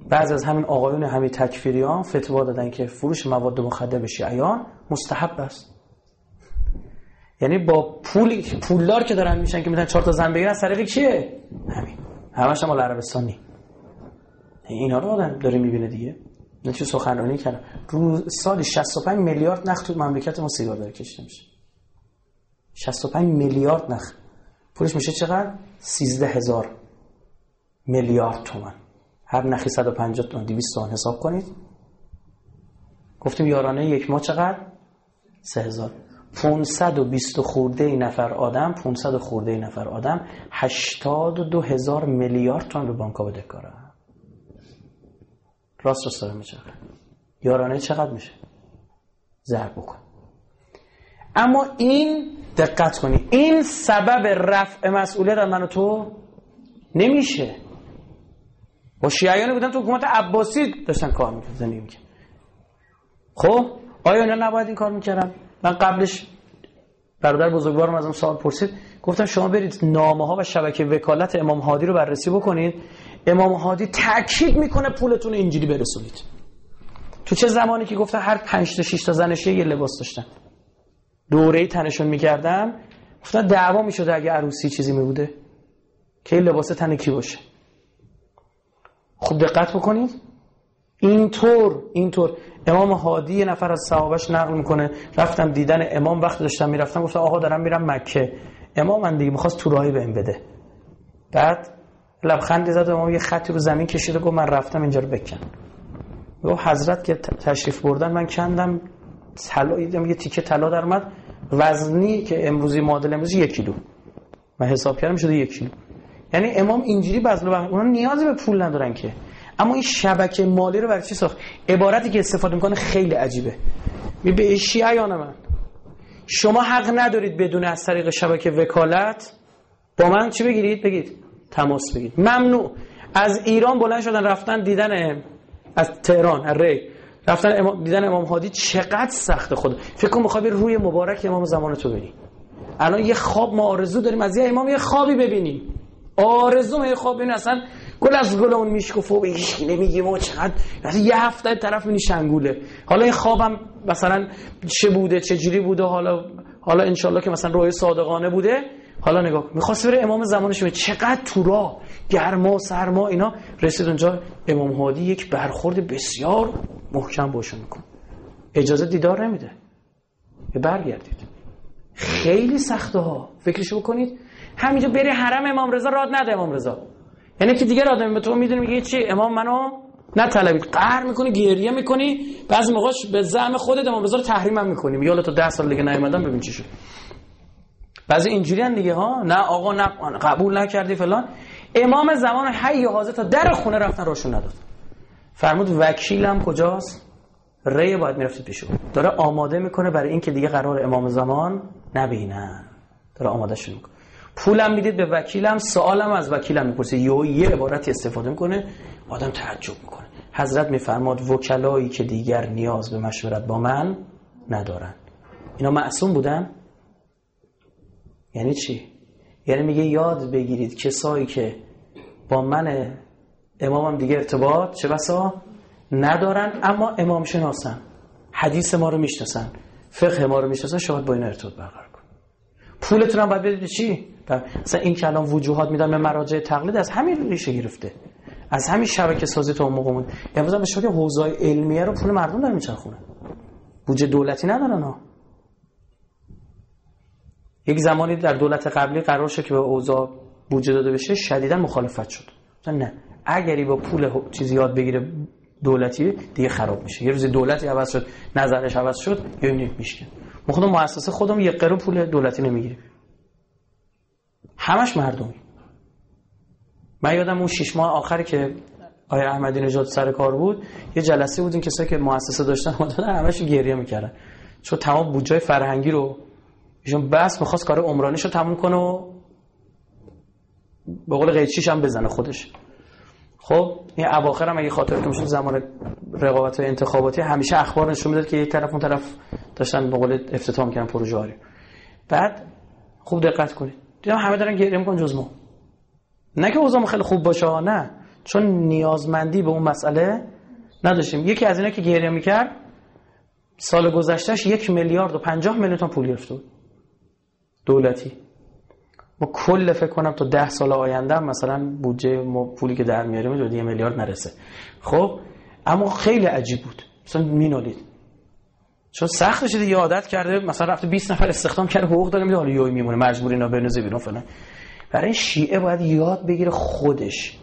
بعض از همین آقایون همین تکفیریان فتوا دادن که فروش مواد مخدر به شیعیان مستحب است. یعنی با پول پولدار که دارن میشن که می‌تونن چهار تا زن بگیرن طریق کیه همین. همش هم عربستانی. اینا رو آدم داره می‌بینه دیگه. نه چه سخنرانی کردم رو سال 65 میلیارد نخ تو مملکت ما سیگار داره کشیده میشه. 65 میلیارد نخ. پولش میشه چقدر؟ 13 هزار میلیارد تومن هر نخی 150 تومن 200 تومن حساب کنید. گفتیم یارانه یک ماه چقدر؟ 3000 520 خورده نفر آدم 500 خورده نفر آدم 82 هزار میلیارد تومن به بانک بده کاره راست راست داره یارانه چقدر میشه؟ ضرب بکن. اما این دقت کنی این سبب رفع مسئولیت من و تو نمیشه. با شیعیانی بودن تو حکومت عباسی داشتن کار می‌کردن زندگی می‌کردن. خب آیا اینا نباید این کار می‌کردن؟ من قبلش برادر بزرگوارم ازم سوال پرسید. گفتم شما برید نامه ها و شبکه وکالت امام هادی رو بررسی بکنید. امام هادی تاکید می‌کنه پولتون اینجوری برسونید. تو چه زمانی که گفتن هر 5 تا 6 تا زنشه یه لباس داشتن. دوره تنشون می‌کردم گفتن دعوا می‌شده اگه عروسی چیزی میبوده. که لباس تن کی باشه؟ خوب دقت بکنید. اینطور اینطور. امام هادی یه نفر از صحابش نقل می‌کنه. رفتم دیدن امام وقت داشتم می‌رفتم گفتم آقا دارم میرم مکه. امام من دیگه می‌خواست تو راهی بهم بده. بعد لبخندی زد امام یه خطی رو زمین کشید و گفت من رفتم اینجا رو بکن. گفت حضرت که تشریف بردن من کندم. طلا یه تیکه طلا در اومد. وزنی که امروزی معادل امروزی یک کیلو. من حساب کردم شده یک کیلو. یعنی امام اینجوری بذل و اونا نیازی به پول ندارن که. اما این شبکه مالی رو برای چی ساخت؟ عبارتی که استفاده می‌کنه خیلی عجیبه. می به شیعیان من. شما حق ندارید بدون از طریق شبکه وکالت با من چی بگیرید؟ بگید. تماس بگیرید. ممنوع. از ایران بلند شدن رفتن دیدن از تهران از ری. رفتن امام دیدن امام هادی چقدر سخته خود فکر کنم می‌خوای روی مبارک امام زمان تو ببینی الان یه خواب ما آرزو داریم از یه امام یه خوابی ببینیم. آرزو یه خواب ببینیم. اصلا گل از گل اون میشکفه و هیچ نمیگیم و چقدر یه هفته طرف می شنگوله. حالا این خوابم مثلا چه بوده چه جوری بوده حالا حالا انشالله که مثلا روی صادقانه بوده. حالا نگاه می‌خواست بره امام زمانش به چقدر تو راه گرما سرما اینا؟ رسید اونجا امام هادی یک برخورد بسیار محکم باشون میکن اجازه دیدار نمیده. به برگردید. خیلی سخته ها فکرشو بکنید. همینجا بری حرم امام رضا راد نده امام رضا. یعنی که دیگه آدم به تو می‌دونی میگه چی؟ امام منو نه طلبی قهر می‌کنی گریه می‌کنی. بعضی موقعش به زعم خودت امام رضا رو تحریم هم می‌کنی. میگه تا 10 سال دیگه نیومدم ببین چی شد. بعضی اینجوری دیگه ها. نه آقا نه قبول نکردی فلان. امام زمان حی حاضر تا در خونه رفتن روشون نداد. فرمود وکیلم کجاست؟ ری باید می‌رفتی پیشو داره آماده می‌کنه برای اینکه دیگه قرار امام زمان نبینن. داره آماده شون می‌کنه. پولم می‌دید به وکیلم سوالم از وکیلم می‌پرسه. یه یه عبارتی استفاده می‌کنه آدم تعجب می‌کنه. حضرت میفرماد وکلایی که دیگر نیاز به مشورت با من ندارن. اینا معصوم بودن؟ یعنی چی؟ یعنی میگه یاد بگیرید کسایی که با من امامم دیگه ارتباط چه بسا؟ ندارن اما امام شناسن. حدیث ما رو می‌شناسن. فقه ما رو می‌شناسن. شاید با این ارتباط برقرار کن پولتون هم باید بدید چی؟ مثلا این که الان وجوهات میدن به مراجع تقلید از همین ریشه گرفته. از همین شبکه سازی تا اون موقع بود امروز به شکل حوزه علمیه رو پول مردم داره میچرخونه بودجه دولتی ندارن ها. یک زمانی در دولت قبلی قرار شد که به اوضاع بودجه داده بشه شدیدا مخالفت شد. نه. اگری با پول چیزی یاد بگیره دولتی دیگه خراب میشه. یه روزی دولتی عوض شد نظرش عوض شد این میشه ما خودم مؤسسه خودم یک قرون پول دولتی نمی‌گیریم. همش مردمی من یادم اون شش ماه آخری که آیا احمدی نژاد سر کار بود یه جلسه بود این کسایی که مؤسسه داشتن اومدن همش گریه می‌کردن. چون تمام بودجه فرهنگی رو ایشون بس می‌خواست کار عمرانیش رو تموم کنه و به قول قیچیش هم بزنه خودش. خب این اواخر هم اگه خاطرتون میشه زمان رقابت انتخاباتی همیشه اخبار نشون می‌داد که یک طرف اون طرف داشتن به قول افتتاح می‌کنن پروژه بعد خوب دقت کنید. دیدم همه دارن گریه می‌کنن جز ما. نه که اوضاع خیلی خوب باشه نه. چون نیازمندی به اون مسئله نداشتیم. یکی از اینا که گریه می‌کرد سال گذشتهش یک میلیارد و پنجاه میلیون پول گرفته بود. دولتی. ما کل فکر کنم تا ده سال آینده مثلا بودجه ما پولی که در میاریم یه میلیارد نرسه. خب؟ اما خیلی عجیب بود. مثلا مینالید. چون سخت شده یه عادت کرده مثلا رفته 20 نفر استخدام کرده حقوق داره میده حالا یوی میمونه مجبور اینا بنوزه بیرون فلان. برای شیعه باید یاد بگیره خودش.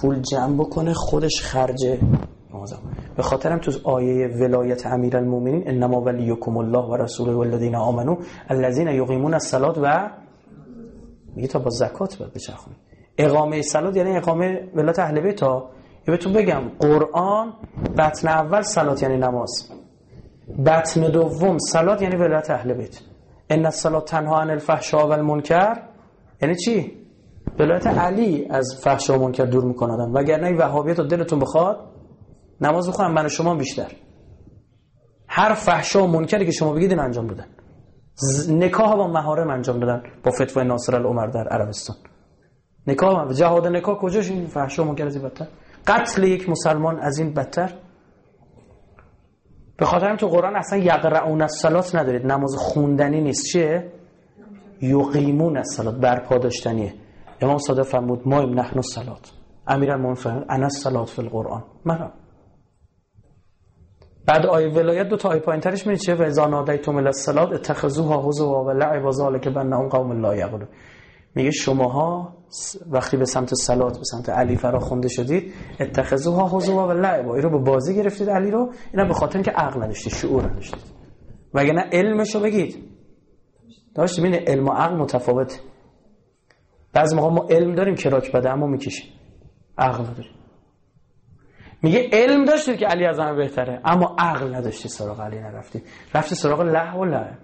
پول جمع بکنه خودش خرج به خاطرم تو آیه ولایت امیرالمومنین انما ولیکم الله و رسوله والذین آمنو الذین یقیمون الصلاه و میگه تا با زکات باید بچرخونی. اقامه صلات یعنی اقامه ولایت اهل بیت ها. بهتون بگم قرآن بطن اول صلات یعنی نماز. بطن دوم صلات یعنی ولایت اهل بیت. ان الصلاه تنها عن الفحشاء والمنکر. یعنی چی؟ ولایت علی از فحش و منکر دور میکنادن وگرنه این وهابیت رو دلتون بخواد نماز بخونم من و شما بیشتر. هر فحشا و منکری که شما بگید انجام بدن. نکاح با مهارم انجام دادن. با فتوای ناصر العمر در عربستان. نکاح جهاد نکاح کجاش؟ این فحشا و منکر از این بدتر. قتل یک مسلمان از این بدتر. به خاطر تو قرآن اصلا یقرعون الصلات ندارید. نماز خوندنی نیست. چیه؟ یقیمون الصلات برپا داشتنیه. امام صادق فرمود ما نحن الصلات. امیرالمومنین فرمود انا الصلات فی القرآن. من بعد آیه ولایت دو تا آیه پایین ترش میگه چه و اذا نادیتم الی الصلاه اتخذوها هزوا و لعب و ذلک بنهم قوم لا یعقلون. میگه شماها وقتی به سمت صلات به سمت علی فرا خونده شدید اتخذوها هزوا و لعب این رو به بازی گرفتید علی رو اینا به خاطر که عقل نداشتید شعور نداشتید. وگرنه علمشو بگید. داشت ببینید علم و عقل متفاوت. بعضی موقع ما علم داریم که راک بده اما می‌کشیم. عقل نداریم. میگه علم داشتید که علی از همه بهتره اما عقل نداشتی سراغ علی نرفتی رفتی سراغ له و له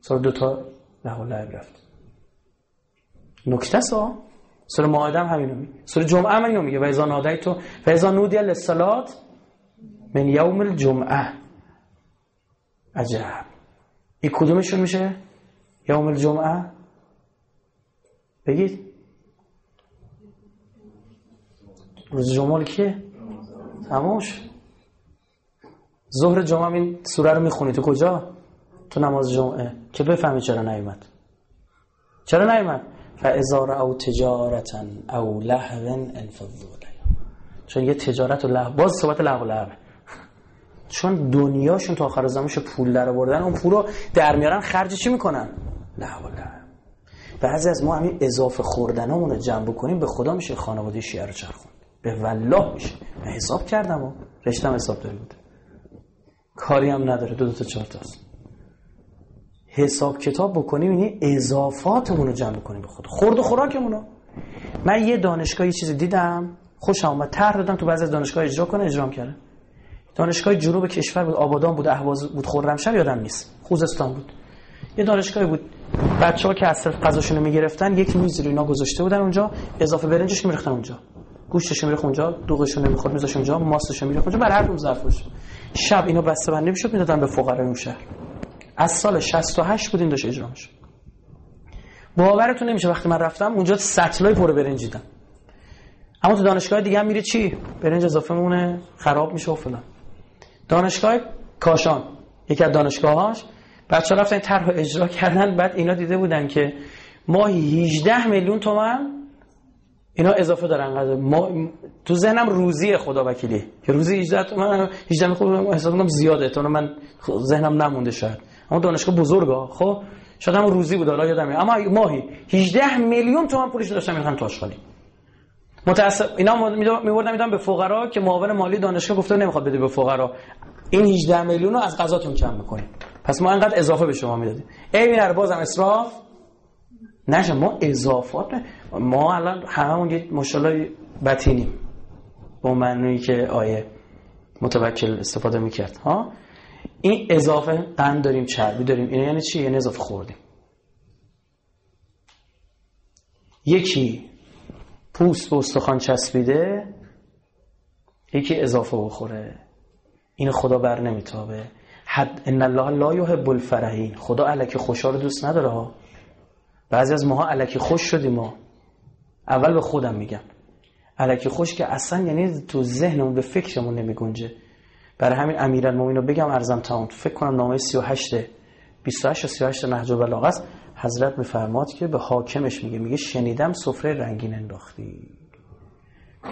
سراغ دوتا له و له رفت نکته سا سر معادم همینو میگه. سر جمعه هم اینو میگه. و ازا نادی تو و ازا نودی لسلات من یوم الجمعه. عجب. این کدومشون میشه؟ یوم الجمعه؟ بگید. روز جمعه کیه؟ تموش ظهر جمعه این سوره رو می‌خونی. تو کجا؟ تو نماز جمعه. که بفهمی چرا نیومد. چرا نیومد؟ فاذا او تجارتا او لهو انفضوا چون یه تجارت و لهو باز صحبت لهو و چون دنیاشون تا آخر زمانش پول در آوردن اون پول رو در میارن خرج چی می‌کنن؟ لهو و بعضی از ما همین اضافه خوردنامون رو جمع بکنیم به خدا میشه خانواده شیعه رو چرخون به والله میشه. من حساب کردم و رشتم حساب داری بود. کاری هم نداره دو دو تا چهار تاست حساب کتاب بکنیم یعنی اضافاتمون رو جمع بکنیم به خود. خورد و خوراکمون من یه دانشگاه یه چیزی دیدم خوشم اومد طرح دادم تو بعضی از دانشگاه اجرا کنه اجرام کردن دانشگاه جنوب کشور بود آبادان بود اهواز بود خرمشهر یادم نیست. خوزستان بود. یه دانشگاهی بود. بچه ها که از غذاشون رو می‌گرفتن یک میز رو اینا گذاشته بودن اونجا اضافه برنجش میریختن اونجا. گوشتش میره اونجا دوغش نمی‌خورد میذاش اونجا ماستش میره اونجا. بر هر روز ظرفش. شب اینو بسته بندی می‌شد می‌دادن به فقرای اون شهر. از سال 68 بود این داشت اجرا میشه باورتون نمیشه وقتی من رفتم اونجا سطلای پر برنج دیدم اما تو دانشگاه دیگه هم میره چی؟ برنج اضافه مونه خراب میشه و فلان. دانشگاه کاشان یکی از دانشگاهاش بچه‌ها رفتن طرح اجرا کردن بعد اینا دیده بودن که ماهی 18 میلیون تومن اینا اضافه دارن ما تو ذهنم روزی خدا وکیلی که روزی 18 تومن 18 خب حساب کنم زیاده. تو من ذهنم نمونده شاید. اما دانشگاه بزرگا. خب شاید هم روزی بود حالا یادم اما ماهی 18 میلیون تومن پولش داشتم می‌خوام تو آشغالی. متاسف اینا میوردم میدم به فقرا که معاون مالی دانشگاه گفته نمی‌خواد بده به فقرا. این 18 میلیون رو از قضاتون کم می‌کنیم پس ما انقدر اضافه به شما می‌دادیم. ای میار بازم اسراف؟ نشه ما اضافات ما الان هممون یه مشالله بطینیم. با معنی که آیه متوکل استفاده می‌کرد. ها؟ این اضافه قند داریم چربی داریم. اینا یعنی چی؟ یعنی اضافه خوردیم. یکی پوست به استخوان چسبیده یکی اضافه بخوره. این خدا بر نمیتابه. حد ان الله لا يحب الفرحین. خدا الکی خوشا رو دوست نداره بعضی از ماها الکی خوش شدیم ما. اول به خودم میگم. الکی خوش که اصلا یعنی تو ذهنمون به فکرمون نمیگنجه. برای همین امیرالمومنین رو بگم ارزم تمام. فکر کنم نامه 38 28 و 38 نهج البلاغه است. حضرت میفرماد که به حاکمش میگه. میگه شنیدم سفره رنگین انداختی.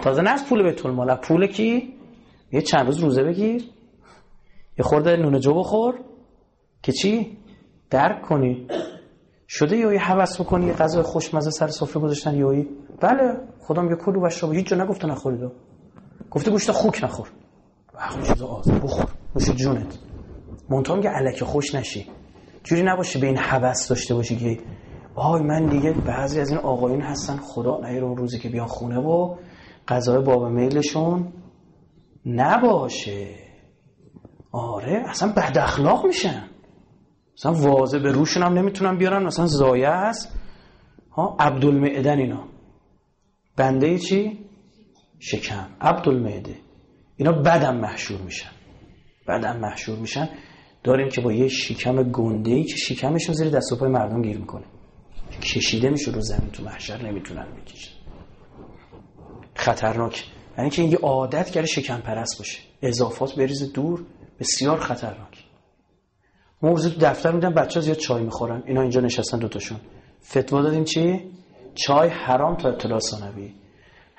تازه نه از پول بیت المال. پول کی؟ یه چند روز روزه بگیر. یه خورده نون جو بخور. که چی؟ درک کنی. شده یه حوس بکنی یه غذای خوشمزه سر سفره گذاشتن یوی بله خودم یه کلو بشرب هیچ جا نگفته نخورید گفته گوشت خوک نخور. چیز آز بخور باشه جونت. منتها میگه الکی خوش نشی. جوری نباشه به این حوس داشته باشی که آی من دیگه بعضی از این آقایون هستن خدا نهیر اون روزی که بیان خونه و غذای باب میلشون نباشه. آره اصلا بد اخلاق میشن. مثلا واضح به روشون هم نمی‌تونن بیارن مثلا زایه است ها عبدالمعدن اینا. بنده چی؟ شکم. عبدالمعده. اینا بدم محشور میشن. بدم محشور میشن. داریم که با یه شکم گنده ای که شکمشون زیر دست و پای مردم گیر می‌کنه. کشیده میشه رو زمین تو محشر نمی‌تونن بکشن. خطرناک. یعنی که این یه عادت کرده شکم پرست باشه. اضافات بریز دور. بسیار خطرناک. تو دفتر میدن بچه ها زیاد چای می‌خورن. اینا اینجا نشستن دوتاشون. فتوا دادیم چی؟ چای حرام تا اطلاع ثانوی.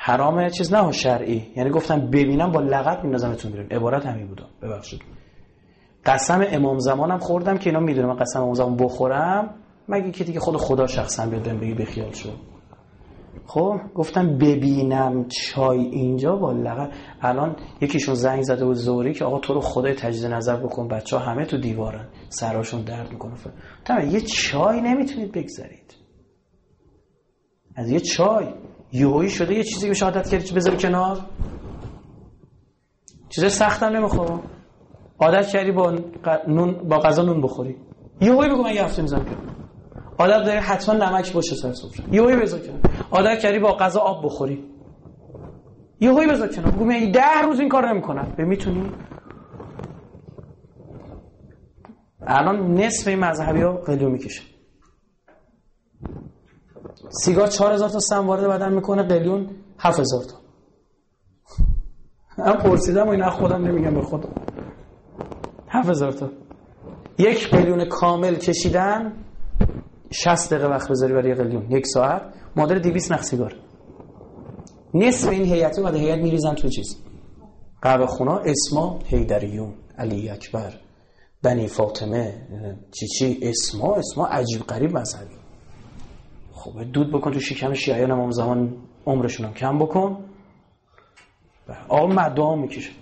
حرامه چیز نه شرعی. یعنی گفتم ببینم با لغت میندازمتون بیرون. عبارت همین بودم ببخشید. قسم امام زمانم خوردم که اینا می‌دونم. قسم امام زمان بخورم مگه که دیگه خود خدا شخصا بیاد بگی بخیال شو. خب گفتم ببینم چای اینجا با لغت. الان یکیشون زنگ زده بود زوری که آقا تو رو خدای تجدید نظر بکن بچه ها همه تو دیوارن. سراشون درد می‌کنه. تمام یه چای نمی‌تونید بگذارید. از یه چای. یوهی شده یه چیزی که عادت کردی بذاری کنار؟ چیز سختم نمی‌خوام. عادت کردی با نون با غذا نون بخوری. یهویی بگو من یه هفته می‌زنم عادت داری حتما نمک باشه سر سفره یهویی بذار کنار. عادت کردی با غذا آب بخوری. یهویی بذار کنار. بگو من ده روز این کار نمی‌کنم. به می‌تونی؟ الان نصف این مذهبی ها قلیو می‌کشه سیگار 4000 تا سم وارد بدن می‌کنه قلیون 7000 تا. من پرسیدم و این خودم نمیگم به خودم 7000 تا. یک قلیون کامل کشیدن 60 دقیقه وقت بذاری برای قلیون. یک ساعت. مادر 200 نخ سیگار. نصف این هیئت اومده هیئت میریزن تو چیز؟ قهوه خونا اسما هیدریون علی اکبر بنی فاطمه چی چی؟ اسما اسما عجیب غریب مذهبی. خب دود بکن تو شکم شیعیان امام زمان عمرشون هم کم بکن. آقا مدعا می‌کشه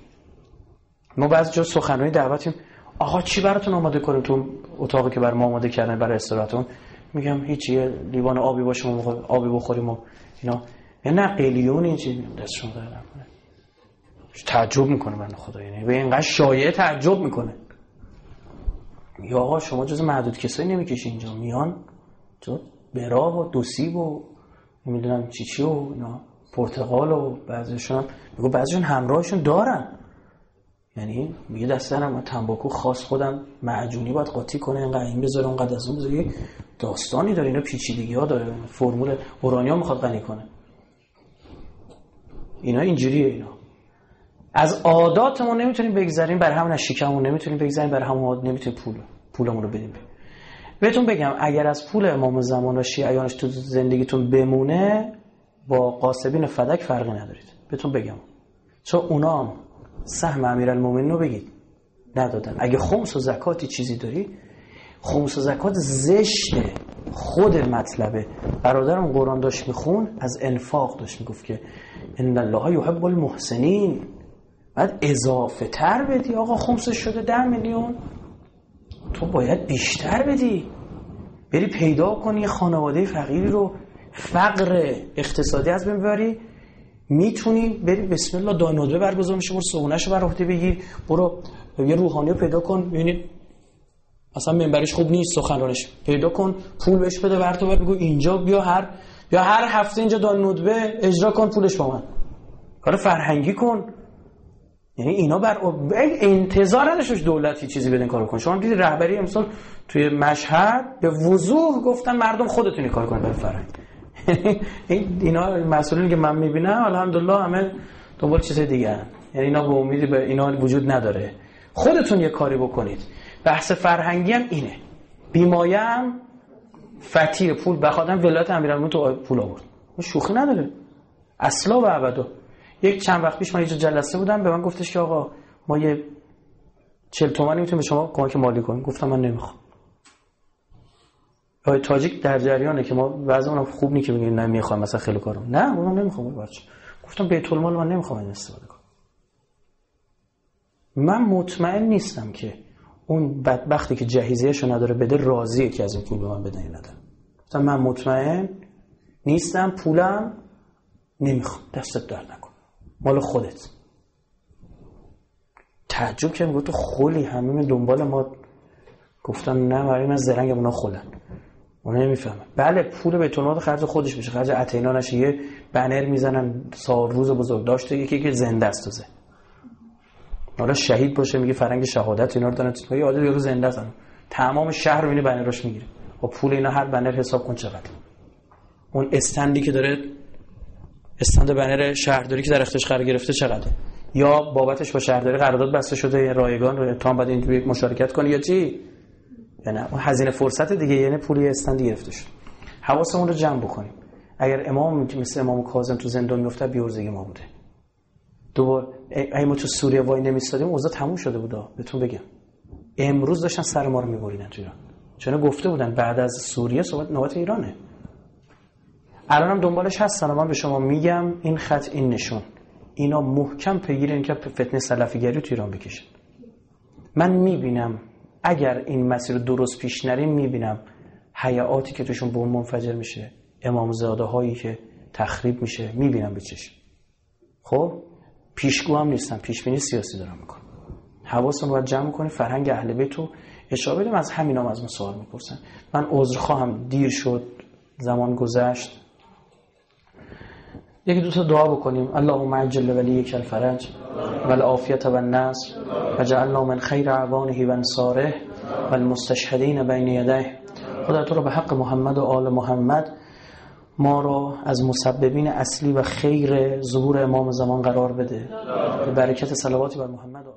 ما بعضی جا سخنرانی دعوتیم. آقا چی براتون آماده کنیم تو اتاقی که بر ما آماده کردن برای استراحتون؟ میگم هیچ یه لیوان آبی باشه ما آبی بخوریم و اینا. یا نه قلیون این چیز دستشون در نکنه. تعجب می‌کنه من خدا یعنی به اینقدر شایعه تعجب می‌کنه. یا آقا شما جز معدود کسایی نمی‌کشی اینجا. میان. تو برا و دوسیب و نمی‌دونم چی چی و اینا پرتغال و بعضیشون میگو بعضیشون همراهشون دارن. یعنی میگه دست من تنباکو خاص خودم معجونی باید قاطی کنه اینقدر این بذاره اونقدر از اون بذاره. داستانی داره اینا پیچیدگی ها داره. فرمول اورانیا می‌خواد غنی کنه. اینا اینجوریه اینا. از عاداتمون نمی‌تونیم بگذاریم بر همون از شکممون نمی‌تونیم بگذاریم بر همون نمی‌تونیم پول پولمون رو بدیم. بهتون بگم اگر از پول امام زمان و شیعیانش تو زندگیتون بمونه با قاسبین فدک فرقی ندارید. بهتون بگم. چون اونا هم سهم امیرالمومنین رو بگید ندادن. اگه خمس و زکاتی چیزی داری خمس و زکات زشته خود مطلبه. برادرم قرآن داشت میخون از انفاق داشت می‌گفت که ان الله یحب المحسنین. بعد اضافه تر بدی. آقا خمسش شده ده میلیون. تو باید بیشتر بدی. بری پیدا کنی خانواده فقیری رو. فقر اقتصادی از ببری. می‌تونی بری بسم الله دانوده برگزار میشه برو صبونش بر عهده بگیر. برو یه روحانی رو پیدا کن. ببینید اصلا منبرش خوب نیست سخنرانش پیدا کن پول بهش بده برتو بر بگو اینجا بیا هر یا هر هفته اینجا دان ندبه اجرا کن پولش با من. کار فرهنگی کن. یعنی اینا بر انتظار نداشت دولتی چیزی بدن کار کن شما دیدی رهبری امسال توی مشهد به وضوح گفتن مردم خودتونی کار کنید برای فرهنگ اینا مسئولینی که من می‌بینم الحمدلله همه دنبال چیز دیگه. یعنی اینا به امیدی به اینا وجود نداره. خودتون یه کاری بکنید. بحث فرهنگی هم اینه. بیمایم فتی پول. بخوادم ولایت امیرالمومنین تو پول آورد. شوخی نداره. اصلا و ابدا. یک چند وقت پیش من اینجا جلسه بودم به من گفتش که آقا ما یه چل تومانی می‌تونیم به شما کمک مالی کنیم. گفتم من نمی‌خوام. آقای تاجیک در جریانه که ما بعضی خوب نیست که بگیم نمی‌خوام مثلا خیلی کارم نه اونم نمی‌خوام بچه. گفتم بیت المال من نمی‌خوام این استفاده کنم. من مطمئن نیستم که اون بدبختی که جهیزیهشو نداره بده راضیه که از این پول به من بده نده. گفتم من مطمئن نیستم پولم نمی‌خوام. دستت در نکن مال خودت. تعجب کردم گفت خولی همه دنبال ما. گفتم نه برای من زرنگ اونا خولن اونا نمی‌فهمه بله پول المال خرج خودش میشه. خرج اتینا نشه. یه بنر می‌زنن سال روز بزرگ. داشته یکی که زنده است توزه حالا شهید باشه میگه فرنگ شهادت اینا رو دارن. تو یاد یارو زنده است. تمام شهر رو اینه بنراش می‌گیره. با پول اینا هر بنر حساب کن چقدر. اون استندی که داره استند بنر شهرداری که در اختش قرار گرفته چقدره؟ یا بابتش با شهرداری قرارداد بسته شده یه رایگان رو تا بعد این مشارکت کنه یا چی؟ یعنی اون هزینه فرصت دیگه یعنی پولی استندی گرفته شد حواسمون رو جمع بکنیم. اگر امام مثل امام کاظم تو زندان میفته بیورزگی ما بوده. دوبار ای ما تو سوریه وای نمیستادیم اوضاع تموم شده بودا بهتون بگم. امروز داشتن سر ما رو میبریدن تو ایران. چون گفته بودن بعد از سوریه صحبت نوبت ایرانه. الانم دنبالش هستن من به شما میگم این خط این نشون. اینا محکم پیگیر که فتنه سلفیگری تو ایران بکشن من می‌بینم اگر این مسیر رو درست پیش نریم می‌بینم حیاتی که توشون بوم منفجر میشه امام زاده هایی که تخریب میشه می‌بینم به چشم. خب؟ پیشگو هم نیستم پیش بینی سیاسی دارم می‌کنم حواستون باید جمع کنی. فرهنگ اهل بیت رو اشاره بدیم. از همین هم از من سوال می‌پرسن. من عذر خواهم دیر شد. زمان گذشت. یکی دو تا دعا بکنیم. اللهم عجل ولیک الفرج والعافیت و النصر و جعلنا من خیر عوانه و انصاره و المستشهدین بین یده خدا تو رو به حق محمد و آل محمد ما رو از مسببین اصلی و خیر ظهور امام زمان قرار بده. به برکت صلواتی بر محمد